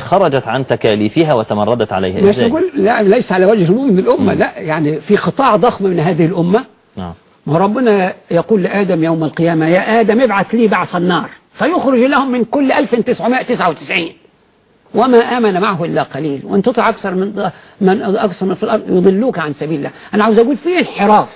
خرجت عن تكاليفها وتمردت عليها. مش؟ نقول لا ليس على وجه العموم من الأمة لا يعني في قطاع ضخم من هذه الأمة. نعم وربنا يقول لآدم يوم القيامة يا آدم ابعث لي بعث النار. فيخرج لهم من كل 1999 وما آمن معه إلا قليل. وإن تطع أكثر من من أكثر من في الأرض يضلوك عن سبيل الله. أنا عاوز أقول في انحراف.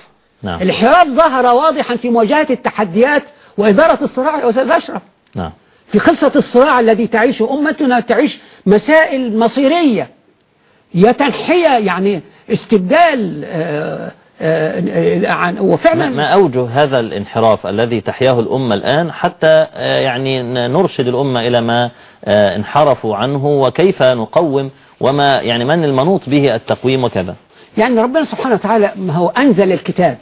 نعم. الانحراف ظهر واضحا في مواجهة التحديات وإدارة الصراع يا أستاذ أشرف. نعم. في قصة الصراع الذي تعيشه أمتنا تعيش مسائل مصيرية. يا تنحية يعني استبدال آه، آه، آه، وفعلا ما أوجه هذا الانحراف الذي تحياه الأمة الآن حتى يعني نرشد الأمة إلى ما انحرفوا عنه وكيف نقوم وما يعني من المنوط به التقويم وكذا. يعني ربنا سبحانه وتعالى ما هو أنزل الكتاب.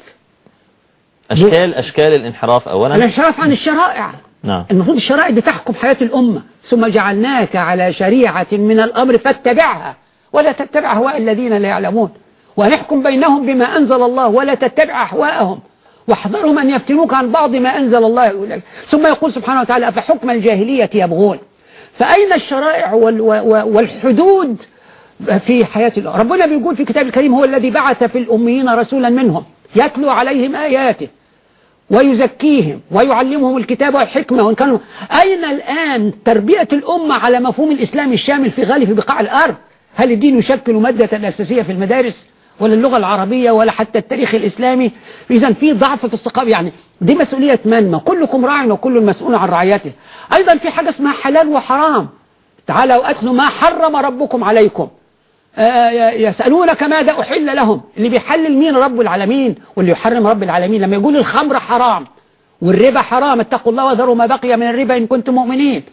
أشكال أشكال الانحراف أولا. الانحراف عن الشرائع. نعم. المفروض الشرائع دي تحكم حياة الأمة. ثم جعلناك على شريعة من الأمر فاتبعها ولا تتبع أهواء الذين لا يعلمون. ونحكم بينهم بما أنزل الله ولا تتبع أهواءهم. واحذرهم أن يفتنوك عن بعض ما أنزل الله إليك. ثم يقول سبحانه وتعالى أفحكم الجاهلية يبغون؟ فأين الشرائع والحدود في حياة الله ربنا بيقول في كتاب الكريم هو الذي بعث في الأميين رسولا منهم يتلو عليهم آياته. ويزكيهم ويعلمهم الكتاب والحكمة. وإن كانوا أين الآن تربية الأمة على مفهوم الإسلام الشامل في غالب بقاع الأرض؟ هل الدين يشكل مادة أساسية في المدارس ولا اللغة العربية ولا حتى التاريخ الإسلامي؟ إذا في ضعف في الثقافة. يعني دي مسؤولية من؟ ما كلكم راع وكل مسؤول عن رعيته أيضا في حاجة اسمها حلال وحرام. تعالوا أتلوا ما حرم ربكم عليكم. يسألونك ماذا أحل لهم. اللي بيحلل مين؟ رب العالمين. واللي يحرم رب العالمين. لما يقول الخمر حرام والربا حرام اتقوا الله وذروا ما بقي من الربا إن كنتم مؤمنين.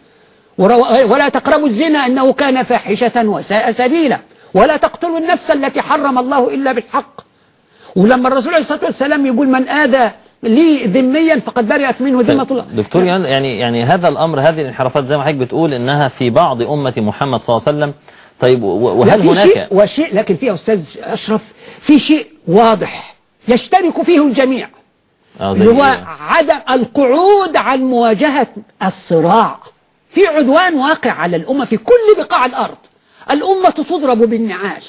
ولا تقربوا الزنا إنه كان فاحشة وساء سبيلا. ولا تقتلوا النفس التي حرم الله إلا بالحق. ولما الرسول عليه الصلاة والسلام يقول من آذى لي ذميا فقد برئت منه ذمة الله. دكتور يعني يعني هذا الأمر هذه الانحرافات زي ما حضرتك بتقول إنها في بعض أمة محمد صلى الله عليه وسلم طيب وهل هناك شيء وشيء لكن فيه أستاذ أشرف في شيء واضح يشترك فيه الجميع اللي هو إيه؟ عدم القعود عن مواجهة الصراع. في عدوان واقع على الأمة في كل بقاع الأرض. الأمة تضرب بالنعال.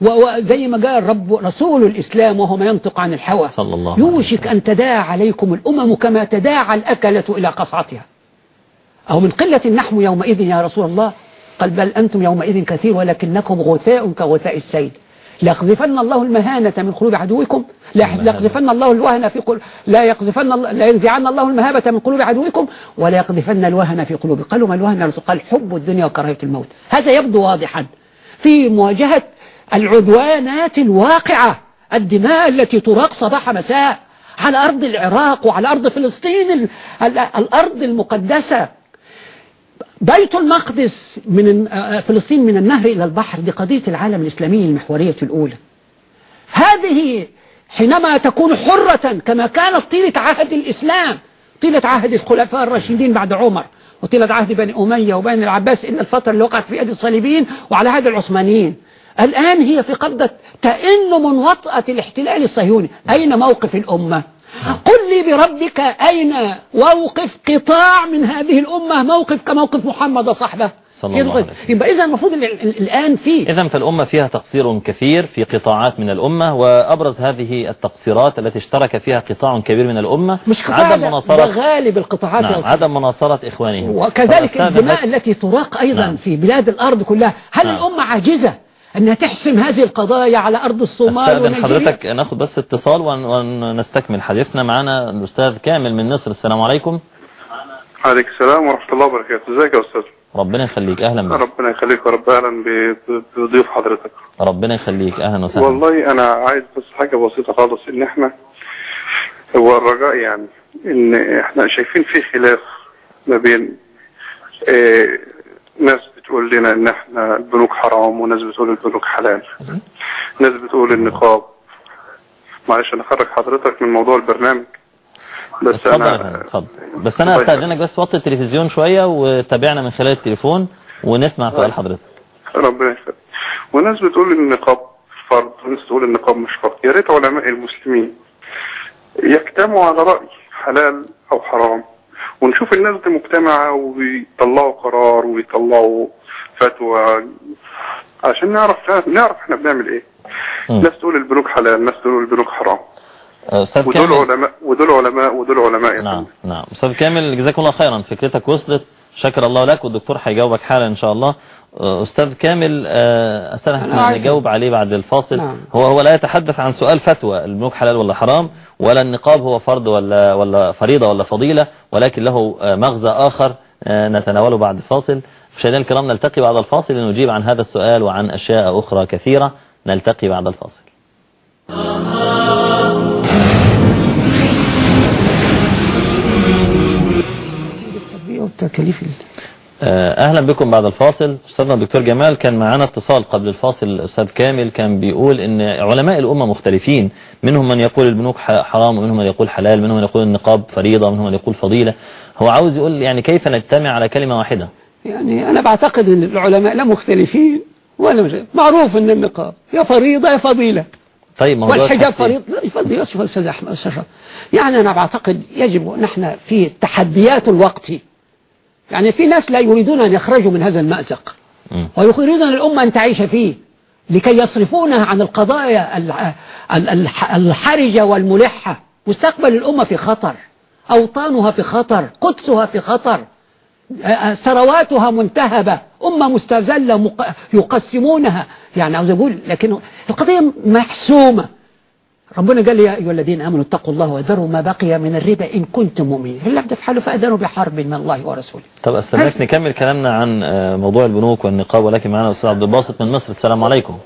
وزي ما قال رب رسول الإسلام وهو ما ينطق عن الحوى. صلى الله يوشك أن تداعى عليكم الأمم كما تداعى الأكلة إلى قصعتها. أو من قلة النحو يومئذ يا رسول الله قال بل أنتم يومئذ كثير ولكنكم غثاء كغثاء السيل. ليقذفن الله المهانة من قلوب عدوكم. لا يقذفن الله الوهن في قلوب لا يقذفن الله لا ينزعن الله المهابة من قلوب عدوكم ولا يقذفن الوهن في قلوب قالوا ما الوهن؟ قال حب الدنيا وكراهية الموت. هذا يبدو واضحا. في مواجهة العدوانات الواقعة الدماء التي تراق صباح مساء على أرض العراق وعلى أرض فلسطين الأرض المقدسة. بيت المقدس من فلسطين من النهر إلى البحر دي قضية العالم الإسلامي المحورية الأولى. هذه حينما تكون حرة كما كانت طيلة عهد الإسلام طيلة عهد الخلفاء الراشدين بعد عمر وطيلة عهد بني أمية وبني العباس إلا الفترة اللي وقعت في يد الصليبيين وعلى عهد العثمانيين. الآن هي في قبضة تئن من وطأة الاحتلال الصهيوني. أين موقف الأمة؟ قل لي بربك أين موقف قطاع من هذه الأمة؟ موقف كموقف محمد وصحبه. صلى الله عليه يبقى إذا المفروض الآن فيه إذا فالأمة فيها تقصير كثير في قطاعات من الأمة وأبرز هذه التقصيرات التي اشترك فيها قطاع كبير من الأمة مش قطاع عدم مناصرة غالب القطاعات نعم عدم مناصرة إخوانهم. وكذلك الدماء التي تراق أيضا نعم. في بلاد الأرض كلها. هل نعم. الأمة عاجزة؟ أنها تحسم هذه القضايا على أرض الصومال ونيجيريا. حضرتك ناخد بس اتصال ونستكمل حديثنا. معنا الأستاذ كامل من مصر. السلام عليكم. عليك السلام ورحمة الله وبركاته. إزيك يا أستاذ؟ ربنا يخليك. أهلا بك. ربنا يخليك ورب أهلا بضيوف حضرتك. ربنا يخليك. أهلا وسهلا. والله أنا عايز بس حاجة بسيطة خالص. إن إحنا هو الرجاء يعني إن إحنا شايفين في خلاف ما بين إيه ناس بتقول لنا إن إحنا البنوك حرام وناس بتقول البنوك حلال. ناس بتقول النقاب. معلش أنا خرج حضرتك من موضوع البرنامج. بس أنا اتفضل بس أنا أستأذنك بس وطي التلفزيون شوية وتابعنا من خلال التليفون ونسمع سؤال حضرتك. ربنا يخليك. وناس بتقول النقاب فرض وناس تقول النقاب مش فرض. يا ريت علماء المسلمين يجتمعوا على رأي حلال أو حرام. ونشوف الناس دي مجتمعة ويطلعوا قرار ويطلعوا فتوى. عشان نعرف نعرف إحنا بنعمل إيه. ناس تقول البنوك حلال ناس تقول البنوك حرام. أستاذ ودول كامل. علماء ودول علماء ودول علماء نعم نعم. أستاذ كامل جزاكم الله خيرا. فكرتك وصلت. شكر الله لك والدكتور هيجاوبك حالا إن شاء الله. أستاذ كامل أستاذ أحمد نجاوب عليه بعد الفاصل. نعم. هو هو لا يتحدث عن سؤال فتوى البنوك حلال ولا حرام ولا النقاب هو فرض ولا ولا فريضة ولا فضيلة ولكن له مغزى آخر نتناوله بعد الفاصل. مشاهدينا الكرام نلتقي بعد الفاصل لنجيب عن هذا السؤال وعن أشياء أخرى كثيرة. نلتقي بعد الفاصل. التكاليف أهلا بكم بعد الفاصل. أستاذنا الدكتور جمال كان معنا اتصال قبل الفاصل الأستاذ كامل كان بيقول إن علماء الأمة مختلفين منهم من يقول البنوك حرام ومنهم من يقول حلال منهم من يقول النقاب فريضة ومنهم من يقول فضيلة. هو عاوز يقول يعني كيف نجتمع على كلمة واحدة؟ يعني أنا بعتقد إن العلماء لا مختلفين ولا معروف إن النقاب يا فريضة يا فضيلة. طيب والحجاب فريضه يفضل يا أستاذ أحمد. يعني أنا بعتقد يجب نحن في تحديات الوقت يعني في ناس لا يريدون أن يخرجوا من هذا المأزق. ويريدون الأمة أن تعيش فيه لكي يصرفونها عن القضايا الحرجة والملحة. مستقبل الأمة في خطر أوطانها في خطر قدسها في خطر ثرواتها منتهبة أمة مستذلة يقسمونها. يعني عاوز أقول لكن القضية محسومة. ربنا قال يا أيها الذين آمنوا اتقوا الله وذروا ما بقي من الربا إن كنتم مؤمنين. إن لم تفعلوا فأذنوا بحرب من الله ورسوله. طب استناك نكمل كلامنا عن آه، موضوع البنوك والنقاب ولكن معنا الأستاذ عبد الباسط من مصر. السلام عليكم.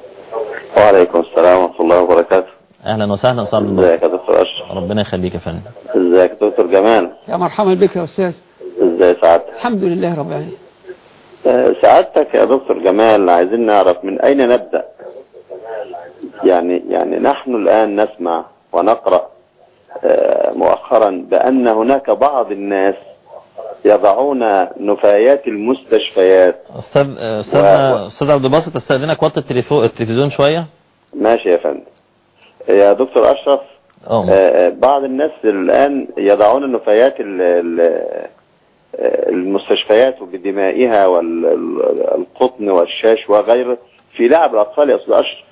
وعليكم السلام ورحمة الله وبركاته. أهلا وسهلا أستاذ عبد الباسط. إزيك يا دكتور أشرف ربنا يخليك يا فندم. إزيك يا دكتور جمال؟ يا مرحبا بك يا أستاذ. إزاي سعادتك؟ الحمد لله رب العالمين. آه، سعادتك يا دكتور جمال عايزين نعرف من أين نبدأ؟ يعني يعني نحن الآن نسمع ونقرأ آه، مؤخرا بأن هناك بعض الناس يضعون نفايات المستشفيات. أستاذ آه، أستاذ و- أستاذ عبد الباسط استأذنك وطي التلفزيون شوية؟ ماشي يا فندم. يا دكتور أشرف آه آه، بعض الناس الآن يضعون نفايات ال- ال- آه، المستشفيات بدمائها والقطن والشاش وغيره في لعب الأطفال يا أستاذ أشرف.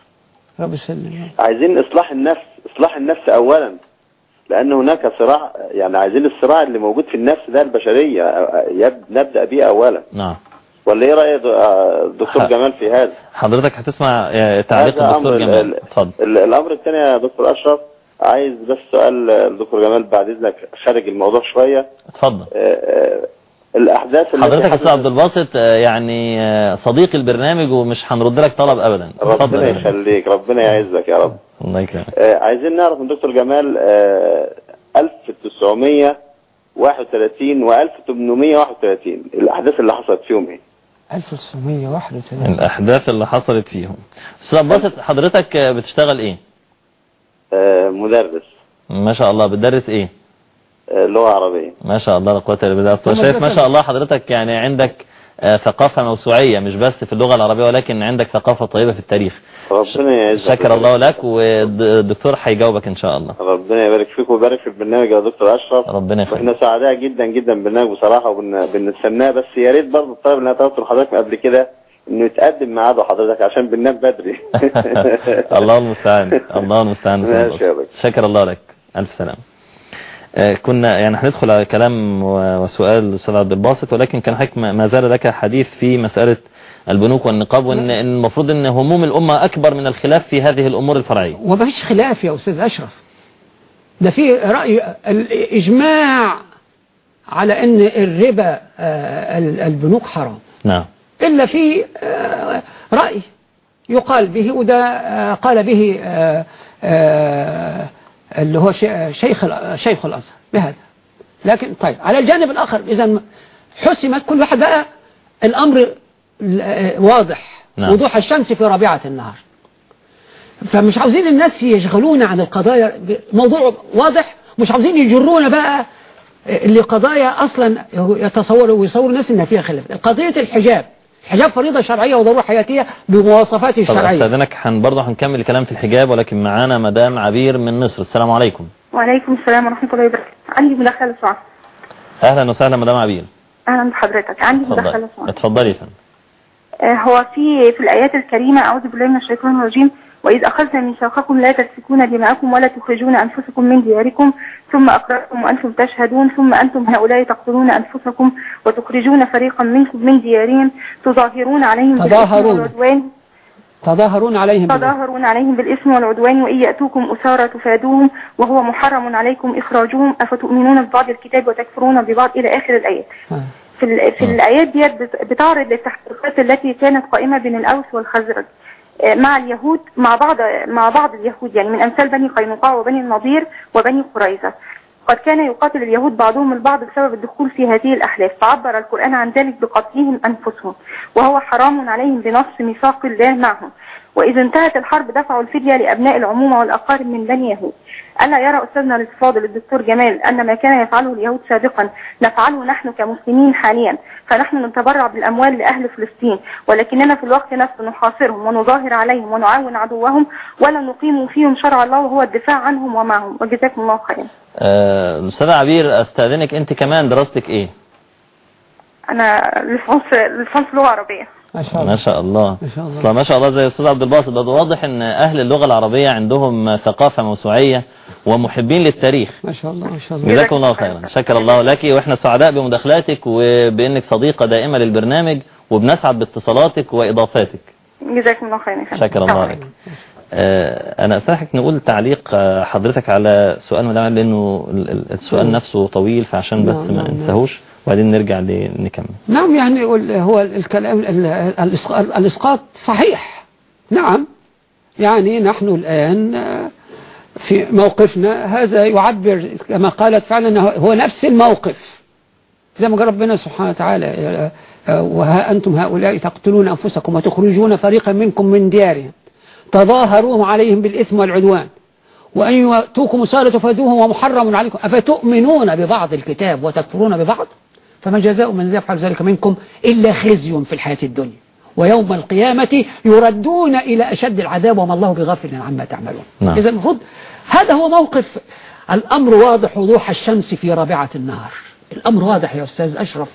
رب يسلم عايزين إصلاح النفس إصلاح النفس أولا لأن هناك صراع يعني عايزين الصراع اللي موجود في النفس ده البشرية آه، يب- نبدأ بيه أولا. نعم. ولا إيه رأي الدكتور ح- جمال في هذا حضرتك هتسمع آه، تعليق الدكتور جمال. ال- اتفضل. ال- الأمر الثاني يا دكتور أشرف عايز بس سؤال الدكتور جمال بعد إذنك خارج الموضوع شوية. اتفضل. آه، آه، الأحداث التي حضرتك أستاذ عبد الباسط آه، يعني آه، صديق البرنامج ومش هنرد لك طلب ابدا. اتفضل ربنا. يخليك ربنا يعزك يا رب. الله يكرمك. آه، عايزين نعرف من دكتور جمال آه، 1931 و 1831 الأحداث اللي حصلت فيهم إيه؟ 1931 الأحداث اللي حصلت فيهم. أستاذ عبد الباسط حضرتك بتشتغل إيه؟ مدرس. ما شاء الله. بتدرس إيه؟ لغه عربيه ما شاء الله لا قوة إلا بالله. شايف ما شاء الله حضرتك يعني عندك آه، ثقافة موسوعية مش بس في اللغة العربية ولكن عندك ثقافة طيبة في التاريخ. ربنا يعزك شكر الله لك والدكتور هيجاوبك إن شاء الله. ربنا يبارك فيك ويبارك في البرنامج يا دكتور أشرف. ربنا يخليك. وإحنا سعداء جدا جدا بالبرنامج بصراحة وبنستناه بس يا ريت برضه الطلب اللي أنا طلبته لحضرتك من قبل كده إنه يتقدم ميعاده حضرتك عشان بننام بدري. الله المستعان الله المستعان. ماشي يا دكتور. شكر الله لك. ألف سلام آه، كنا يعني هندخل على كلام وسؤال الأستاذ عبد الباسط ولكن كان حضرتك ما زال لك حديث في مسألة البنوك والنقاب وان إن المفروض إن هموم الأمة أكبر من الخلاف في هذه الأمور الفرعية. وما فيش خلاف يا أستاذ أشرف. ده في رأي الإجماع على أن الربا آه، ال- البنوك حرام. نعم. إلا في آه، رأي يقال به وده آه، قال به آه، آه، اللي هو شي- شيخ شيخ الأزهر بهذا. لكن طيب على الجانب الآخر إذا حسمت كل واحد بقى الأمر واضح. نعم. وضوح الشمس في رابعة النهار. فمش عاوزين الناس يشغلونا عن القضايا موضوع واضح. مش عاوزين يجرونا بقى لقضايا أصلا يتصوروا ويصوروا الناس إنها فيها خلاف. قضية الحجاب. الحجاب فريضة شرعية وضرورة حياتية بمواصفاته طب الشرعية. أستاذنك هن برضه هنكمل الكلام في الحجاب ولكن معانا مدام عبير من مصر. السلام عليكم. وعليكم السلام ورحمة الله وبركاته. عندي مداخلة سؤال أهلا وسهلا مدام عبير. أهلا بحضرتك. عندي مداخلة اتفضلي سؤال اتفضلي يا فندم. آه، هو في في الآيات الكريمة أعوذ بالله من الشيطان الرجيم. وإذ أخذنا ميثاقكم لا تسفكون دماءكم ولا تخرجون أنفسكم من دياركم ثم أقررتم وأنتم تشهدون ثم أنتم هؤلاء تقتلون أنفسكم وتخرجون فريقا منكم من ديارهم تظاهرون عليهم تظاهرون. والعدوان تظاهرون عليهم. تظاهرون عليهم بالإثم والعدوان وإن يأتوكم أسارى تفادوهم وهو محرم عليكم إخراجهم أفتؤمنون ببعض الكتاب وتكفرون ببعض إلى آخر الآيات آه. في, في الآيات ديت بت- بتعرض التحقيقات التي كانت قائمة بين الأوس والخزرج آه، مع اليهود مع بعض مع بعض اليهود يعني من أمثال بني قينقاع وبني النضير وبني قريظة. قد كان يقاتل اليهود بعضهم البعض بسبب الدخول في هذه الأحلاف. فعبر القرآن عن ذلك بقتلهم أنفسهم وهو حرام عليهم بنص ميثاق الله معهم. وإذا انتهت الحرب دفعوا الفدية لأبناء العمومة والأقارب من بني يهود. ألا يرى أستاذنا الفاضل الدكتور جمال أن ما كان يفعله اليهود سابقا نفعله نحن كمسلمين حاليا فنحن نتبرع بالأموال لأهل فلسطين ولكننا في الوقت نفسه نحاصرهم ونظاهر عليهم ونعاون عدوهم ولا نقيم فيهم شرع الله وهو الدفاع عنهم ومعهم. وجزاكم الله خيرا. آه، أستاذة عبير أستاذنك أنت كمان دراستك إيه؟ أنا لسانس لغة عربية. ما شاء ما الله شاء الله. ما شاء الله. ما شاء الله زي الاستاذ عبد الباسط. ده واضح إن أهل اللغة العربية عندهم ثقافة موسوعية ومحبين للتاريخ. ما شاء الله ما شاء الله. جزاكم الله خيرا. شكر الله لك وإحنا سعداء بمداخلاتك وبإنك صديقة دائمة للبرنامج وبنسعد باتصالاتك وإضافاتك. جزاكم الله خيرا شكر الله لك. آه، أنا استحق نقول تعليق آه، حضرتك على سؤال مدام لأنه ال- ال- السؤال نعم. نفسه طويل فعشان بس نعم، ما نعم، ننساهوش وبعدين نرجع ل- نكمل. نعم يعني هو الكلام ال- الإسقاط, صحيح. نعم. يعني نحن الآن آه، في موقفنا هذا يعبر كما قالت فعلا هو نفس الموقف. زي ما قال ربنا سبحانه وتعالى آه، آه، وها أنتم هؤلاء تقتلون أنفسكم وتخرجون فريقا منكم من ديارهم. تظاهرون عليهم بالإثم والعدوان. وأن يأتوكم سارة تفادوهم ومحرم عليكم. أفتؤمنون ببعض الكتاب وتكفرون ببعض؟ فما جزاء من يفعل ذلك منكم إلا خزي في الحياة الدنيا. ويوم القيامة يردون إلى أشد العذاب وما الله بغافل عما تعملون. نعم. إذا المفروض هذا هو موقف. الأمر واضح وضوح الشمس في رابعة النهار. الأمر واضح يا أستاذ أشرف.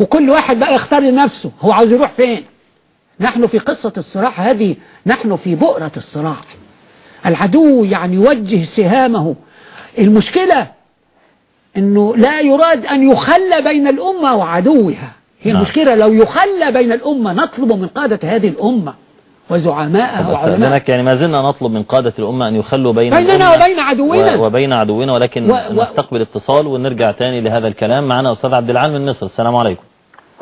وكل واحد بقى يختار لنفسه. هو عاوز يروح فين؟ نحن في قصة الصراع هذه. نحن في بؤرة الصراع. العدو يعني يوجه سهامه. المشكلة إنه لا يراد أن يخلى بين الأمة وعدوها. هي نعم. المشكلة لو يخلى بين الأمة نطلب من قادة هذه طب وعلمائها استاذنك يعني ما زلنا نطلب من قادة الأمة أن يخلوا بين بيننا الأمة وبين عدونا. وبين عدونا ولكن و- و- نستقبل اتصال ونرجع تاني لهذا الكلام. معنا أستاذ عبد العال من مصر. السلام عليكم.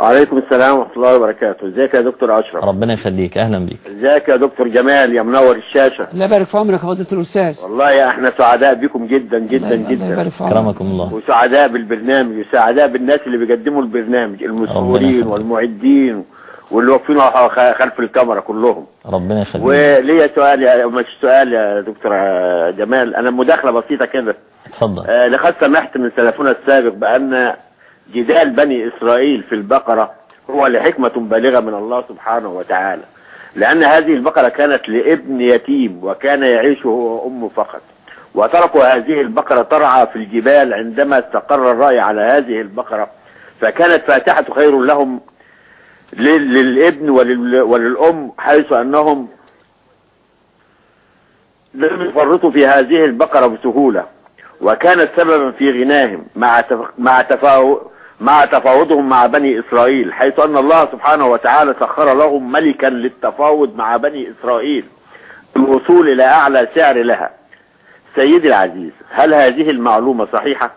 وعليكم السلام ورحمة الله وبركاته. إزيك يا دكتور أشرف؟ ربنا يخليك. أهلا بك إزيك يا دكتور جمال يا منور الشاشة؟ لا بارك في عمرك يا فضيلة الأستاذ. والله يا إحنا سعداء بكم جدا جدا الله- الله جدا يبارك في عمرك. كرمكم الله. وسعداء بالبرنامج وسعداء بالناس اللي بيقدموا البرنامج يخليك. والمعدين واللي واقفين خلف الكاميرا كلهم. ربنا يخليك. وليا سؤال يا مش سؤال يا دكتور جمال أنا مداخلة بسيطة كده. اتفضل. آه، لقد سمحت من سلفنا السابق بأن جدال بني إسرائيل في البقرة هو لحكمة بالغه من الله سبحانه وتعالى. لأن هذه البقرة كانت لابن يتيم وكان يعيش هو وأمه فقط. وتركوا هذه البقرة ترعى في الجبال عندما استقر الرأي على هذه البقرة. فكانت فاتحة خير لهم لل- للابن ولل- وللأم حيث أنهم لم يفرطوا في هذه البقرة بسهولة. وكانت سببا في غناهم مع مع مع تفاوضهم مع بني إسرائيل حيث أن الله سبحانه وتعالى سخر لهم ملكا للتفاوض مع بني إسرائيل الوصول إلى أعلى سعر لها سيدي العزيز هل هذه المعلومة صحيحة؟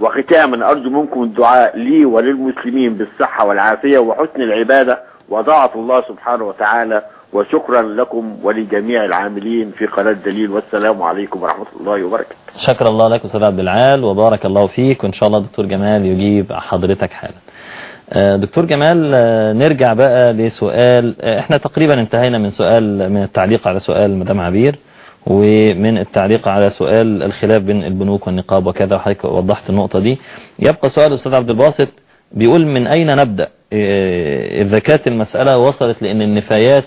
وختاما أرجو منكم الدعاء لي وللمسلمين بالصحة والعافية وحسن العبادة وضاعة الله سبحانه وتعالى وشكرا لكم ولجميع العاملين في قناة دليل والسلام عليكم ورحمة الله وبركاته. شكر الله لك أستاذ عبد العال وبارك الله فيك وإن شاء الله دكتور جمال يجيب حضرتك حالا. آه، دكتور جمال آه، نرجع بقى لسؤال آه، إحنا تقريبا انتهينا من سؤال من التعليق على سؤال مدام عبير ومن التعليق على سؤال الخلاف بين البنوك والنقاب وكذا وحضرتك وضحت النقطة دي. يبقى سؤال الأستاذ عبد الباسط بيقول من أين نبدأ؟ إذا كانت المسألة وصلت لأن النفايات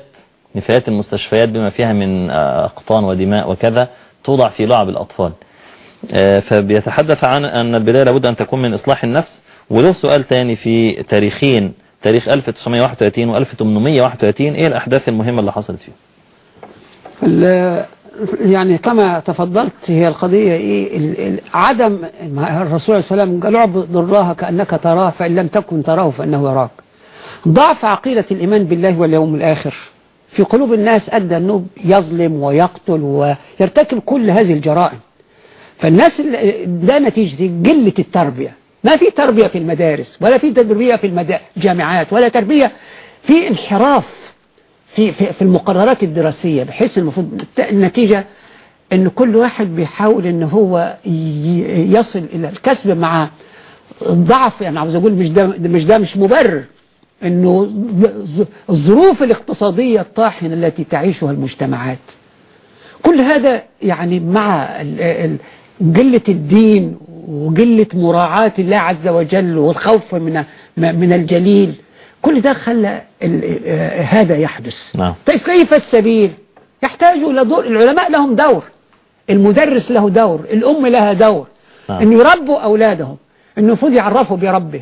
نفايات المستشفيات بما فيها من آه، أقطان ودماء وكذا توضع في لعب الأطفال. آه، فبيتحدث عن أن البداية لابد أن تكون من إصلاح النفس. وله سؤال تاني في تاريخين تاريخ 1931 و 1831 إيه الأحداث المهمة اللي حصلت فيه؟ يعني كما تفضلت هي القضية إيه عدم الرسول صلى الله عليه وسلم قال اعبد الله كأنك تراه فإن لم تكن تراه فإنه يراك. ضعف عقيدة الإيمان بالله واليوم الآخر. في قلوب الناس أدى أنه يظلم ويقتل ويرتكب كل هذه الجرائم. فالناس ال- ده نتيجة قلة التربية. ما في تربية في المدارس ولا في تربية في الجامعات ولا تربية في انحراف في, في, في المقررات الدراسية بحيث المفروض النتيجة إن كل واحد بيحاول إن هو يصل إلى الكسب مع الضعف يعني عاوز أقول مش ده مش ده مش مبرر. إنه ظ- الظروف الاقتصادية الطاحنة التي تعيشها المجتمعات كل هذا يعني مع قلة الدين وقلة مراعاة الله عز وجل والخوف من من الجليل كل ده خلى آه، هذا يحدث نعم طيب كيف السبيل يحتاج إلى دور العلماء لهم دور المدرس له دور الأم لها دور نعم. أن يربوا أولادهم أنه المفروض يعرفوا بربه.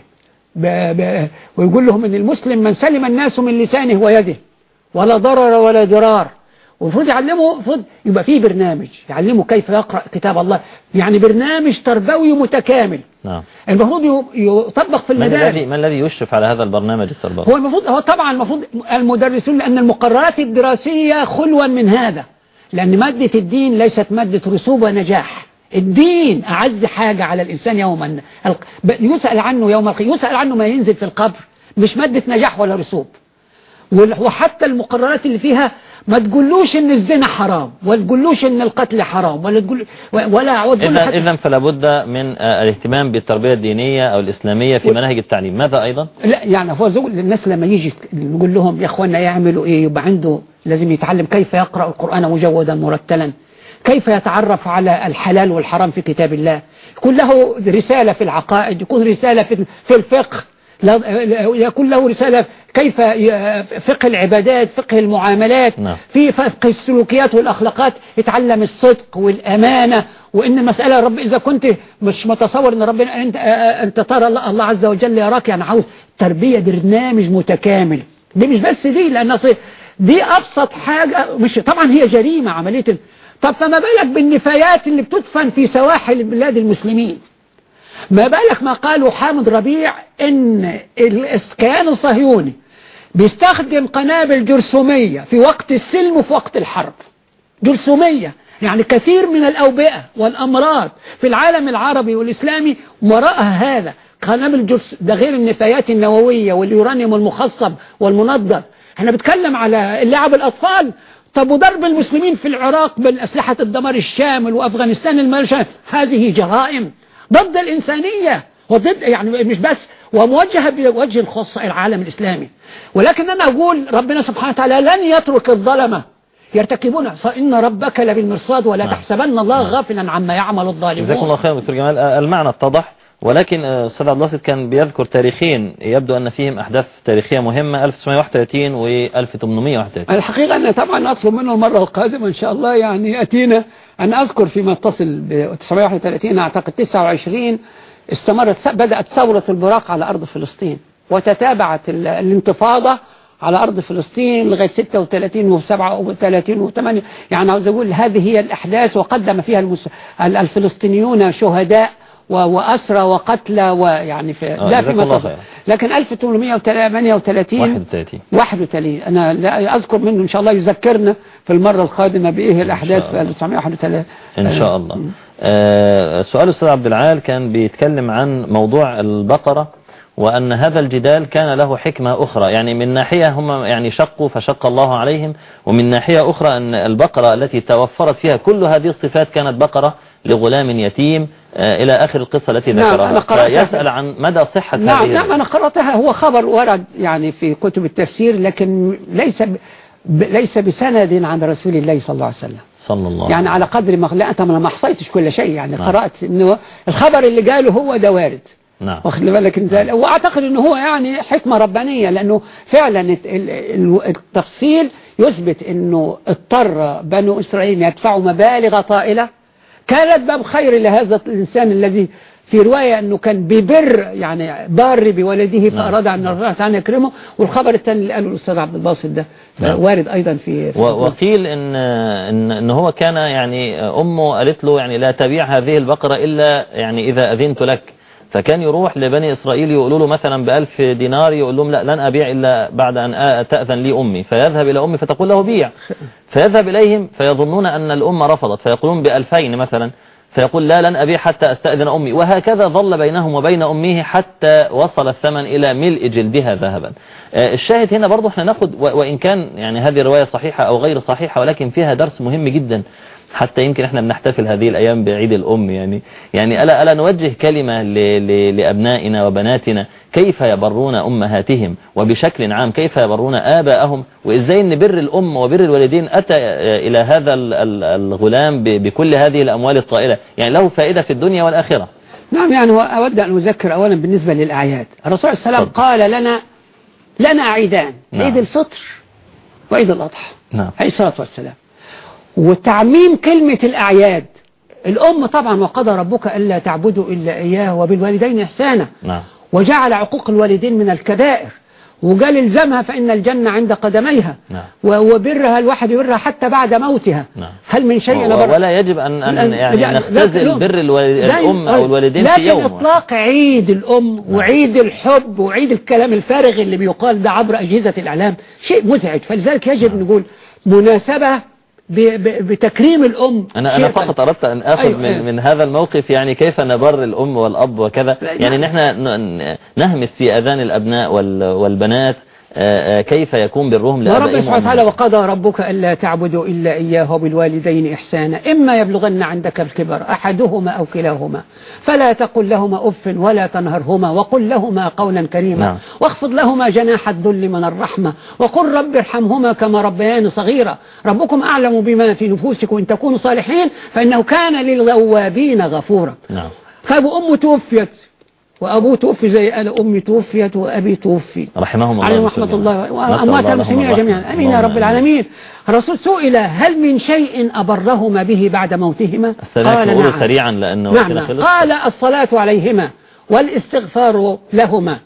ويقول لهم أن المسلم من سلم الناس من لسانه ويده ولا ضرر ولا ضرار. والمفروض يعلمه المفروض يبقى فيه برنامج يعلمه كيف يقرأ كتاب الله. يعني برنامج تربوي متكامل. نعم. المفروض يطبق في المدارس الذي من الذي يشرف على هذا البرنامج التربوي؟ هو المفروض هو طبعا المفروض المدرسون لأن المقررات الدراسية خلوا من هذا. لأن مادة الدين ليست مادة رسوب ونجاح. الدين أعز حاجة على الإنسان يوما. يسأل عنه يوم القيامة يسأل عنه ما ينزل في القبر مش مادة نجاح ولا رسوب. وحتى المقررات اللي فيها ما تقولوش إن الزنا حرام ولا تقولوش إن القتل حرام ولا تقول ولا حتى- إذا فلا بد من آه، الاهتمام بالتربية الدينية أو الإسلامية في مناهج التعليم. ماذا أيضا؟ لا يعني هو زول الناس لما يجي نقول لهم يا اخوانا يعملوا إيه؟ يبقى عنده لازم يتعلم كيف يقرأ القرآن مجودا مرتلا. كيف يتعرف على الحلال والحرام في كتاب الله؟ يكون له رسالة في العقائد يكون رسالة في في الفقه. يكون له رسالة كيف فقه العبادات فقه المعاملات نعم. في فقه السلوكيات والأخلاقات. يتعلم الصدق والأمانة. وإن المسألة رب إذا كنت مش متصور إن ربنا أنت, أنت ترى الله عز وجل يراك يعني عاوز تربية برنامج متكامل. دي مش بس دي لأن دي أبسط حاجة مش طبعا هي جريمة عملية طب فما بالك بالنفايات اللي بتدفن في سواحل بلاد المسلمين؟ ما بالك ما قاله حامد ربيع إن الكيان الصهيوني بيستخدم قنابل جرثومية في وقت السلم وفي وقت الحرب. جرثومية يعني كثير من الأوبئة والأمراض في العالم العربي والإسلامي وراءها هذا. قنابل جرث ده غير النفايات النووية واليورانيوم المخصب والمنظم إحنا بنتكلم على اللعب الأطفال طب وضرب المسلمين في العراق بالأسلحة الدمار الشامل وأفغانستان المرشد هذه جرائم ضد الإنسانية وضد يعني مش بس وموجهة بوجه الخاص العالم الإسلامي. ولكن أنا أقول ربنا سبحانه وتعالى لن يترك الظلمة. يرتكبون فإن ربك لبالمرصاد ولا نعم. تحسبن الله غافلا عما يعمل الظالمون. جزاكم الله خير دكتور جمال. المعنى اتضح. ولكن آه، أستاذ عبد الباسط كان بيذكر تاريخين يبدو أن فيهم أحداث تاريخية مهمة 1931 و 1831 الحقيقة أنا طبعا أطلب منه المرة القادمة إن شاء الله يعني أتينا أن أذكر فيما اتصل ب 931 أعتقد 29 استمرت بدأت ثورة البراق على أرض فلسطين وتتابعت ال- الانتفاضة على أرض فلسطين لغاية 36 و37 و8 يعني عاوز أقول هذه هي الأحداث وقدم فيها الفلسطينيون شهداء و- وأسرى وقتلى ويعني في آه، لا تصل. خير. لكن 1838 31 31 أنا لا أذكر منه إن شاء الله يذكرنا في المرة القادمة بإيه الأحداث في الله. 1931 إن شاء الله آه، سؤال الأستاذ عبد العال كان بيتكلم عن موضوع البقرة وأن هذا الجدال كان له حكمة أخرى يعني من ناحية هم يعني شقوا فشق الله عليهم ومن ناحية أخرى أن البقرة التي توفرت فيها كل هذه الصفات كانت بقرة لغلام يتيم آه، إلى آخر القصة التي نعم، ذكرها. أنا قرأتها. فيسأل عن مدى صحة نعم هذه نعم أنا قرأتها. هو خبر ورد يعني في كتب التفسير لكن ليس ب... ليس بسند عن رسول الله صلى الله عليه وسلم. صلى الله يعني على قدر ما لا أنت ما حصيتش كل شيء. يعني نعم. قرأت إنه الخبر اللي قاله هو ده وارد. نعم. واخد بالك أنت؟ وأعتقد ان هو يعني حكمة ربانية لأنه فعلا الت- ال- ال- التفصيل يثبت إنه اضطر بنو إسرائيل يدفعوا مبالغ طائلة. كانت باب خير لهذا الإنسان الذي في رواية أنه كان ببر يعني بار بولده فأراد أن الله تعالى يكرمه والخبر الثاني اللي قاله الاستاذ عبد الباسط ده نعم. وارد أيضا في, في وقيل ان ان إن هو كان يعني أمه قالت له يعني لا تبيع هذه البقرة إلا يعني إذا أذنت لك. فكان يروح لبني إسرائيل يقولوا له مثلا بألف دينار يقول لهم لا لن أبيع إلا بعد آ- تأذن لي أمي. فيذهب إلى أمي فتقول له بيع. فيذهب إليهم فيظنون أن الام رفضت. فيقولون بألفين مثلا. فيقول لا لن أبيع حتى أستأذن أمي. وهكذا ظل بينهم وبين أمه حتى وصل الثمن إلى ملء جلدها ذهبا. الشاهد هنا برضو إحنا ناخد وإن كان يعني هذه رواية صحيحة أو غير صحيحة ولكن فيها درس مهم جدا. حتى يمكن إحنا بنحتفل هذه الأيام بعيد الأم يعني. يعني ألا, ألا نوجه كلمة ل ل لأبنائنا وبناتنا؟ كيف يبرون أمهاتهم؟ وبشكل عام كيف يبرون آباءهم؟ وإزاي أن بر الأم وبر الوالدين؟ أتى آه، إلى هذا ال- ال- الغلام بكل هذه الأموال الطائلة؟ يعني له فائدة في الدنيا والآخرة. نعم يعني أود أن أذكر أولا بالنسبة للأعياد الرسول صلى الله عليه وسلم تفضل. قال لنا لنا عيدان نعم. عيد الفطر وعيد الأضحى. نعم. عليه الصلاة والسلام. وتعميم كلمة الأعياد. الأم طبعا وقضى ربك ألا تعبدوا إلا إياه وبالوالدين إحسانا. نعم. وجعل عقوق الوالدين من الكبائر. وقال الزمها فإن الجنة عند قدميها. نعم. وبرها الواحد يبرها حتى بعد موتها. نعم. هل من شيء أنا و- بر- ولا يجب أن, أن يعني نختزل بر الأم أو الوالدين في لكن يوم. إطلاق عيد الأم وعيد الحب وعيد الكلام الفارغ اللي بيقال ده عبر أجهزة الإعلام شيء مزعج. فلذلك يجب نقول مناسبة بتكريم الأم أنا أنا فقط أردت أن أخذ أيوة، من, أيوة. من هذا الموقف يعني كيف نبر الأم والأب وكذا يعني نعم. نحن نهمس في أذان الأبناء وال- والبنات كيف يكون برهم ورب لآبائهم سبحانه وتعالى. وقضى ربك ألا تعبدوا إلا إياه وبالوالدين إحسانا. إما يبلغن عندك الكبر أحدهما أو كلاهما. فلا تقل لهما أف ولا تنهرهما وقل لهما قولا كريما. نعم. واخفض لهما جناح الذل من الرحمة وقل رب ارحمهما كما ربيان صغيرا. ربكم أعلم بما في نفوسكم إن تكونوا صالحين فإنه كان للغوابين غفورا. نعم. فأبو أمه توفيت. وأبوه توفي زي أنا أمي توفيت وأبي توفي. رحمهم الله عليهم رحمة الله وأموات المسلمين. جميعا أمين يا رب العالمين. الرسول سئل هل من شيء أبرهما به بعد موتهما؟ نقول نعم. سريعا لأنه نعم, قال الصلاة عليهما والاستغفار لهما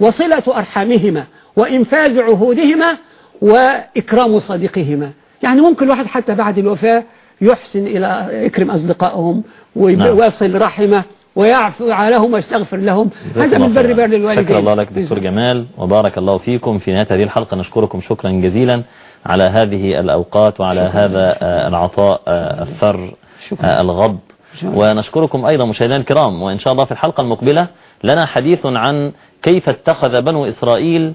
وصلة أرحامهما وإنفاذ عهودهما وإكرام صديقهما. يعني ممكن الواحد حتى بعد الوفاة يحسن إلى يكرم أصدقائهم نعم. ويصل رحمه. ويعفو عليهم ويستغفر لهم. هذا من بر. بر للوالدين شكر الله لك دكتور جمال. وبارك الله فيكم في نهاية هذه الحلقة. نشكركم شكرا جزيلا على هذه الأوقات وعلى هذا آه، العطاء آه، الثر. آه، الغض. ونشكركم أيضا مشاهدينا الكرام. وإن شاء الله في الحلقة المقبلة لنا حديث عن كيف اتخذ بنو إسرائيل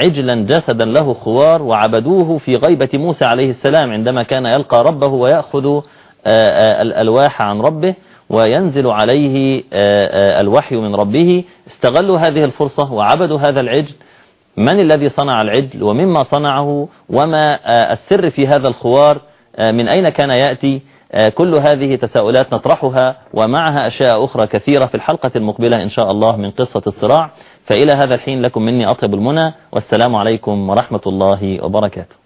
عجلا جسدا له خوار وعبدوه في غيبة موسى عليه السلام عندما كان يلقى ربه ويأخذ الألواح عن ربه. وينزل عليه آه، آه، الوحي من ربه. استغلوا هذه الفرصة وعبدوا هذا العجل. من الذي صنع العجل ومما صنعه وما آه، السر في هذا الخوار من أين كان يأتي؟ كل هذه تساؤلات نطرحها ومعها أشياء أخرى كثيرة في الحلقة المقبلة إن شاء الله من قصة الصراع. فإلى هذا الحين لكم مني أطيب المنى والسلام عليكم ورحمة الله وبركاته.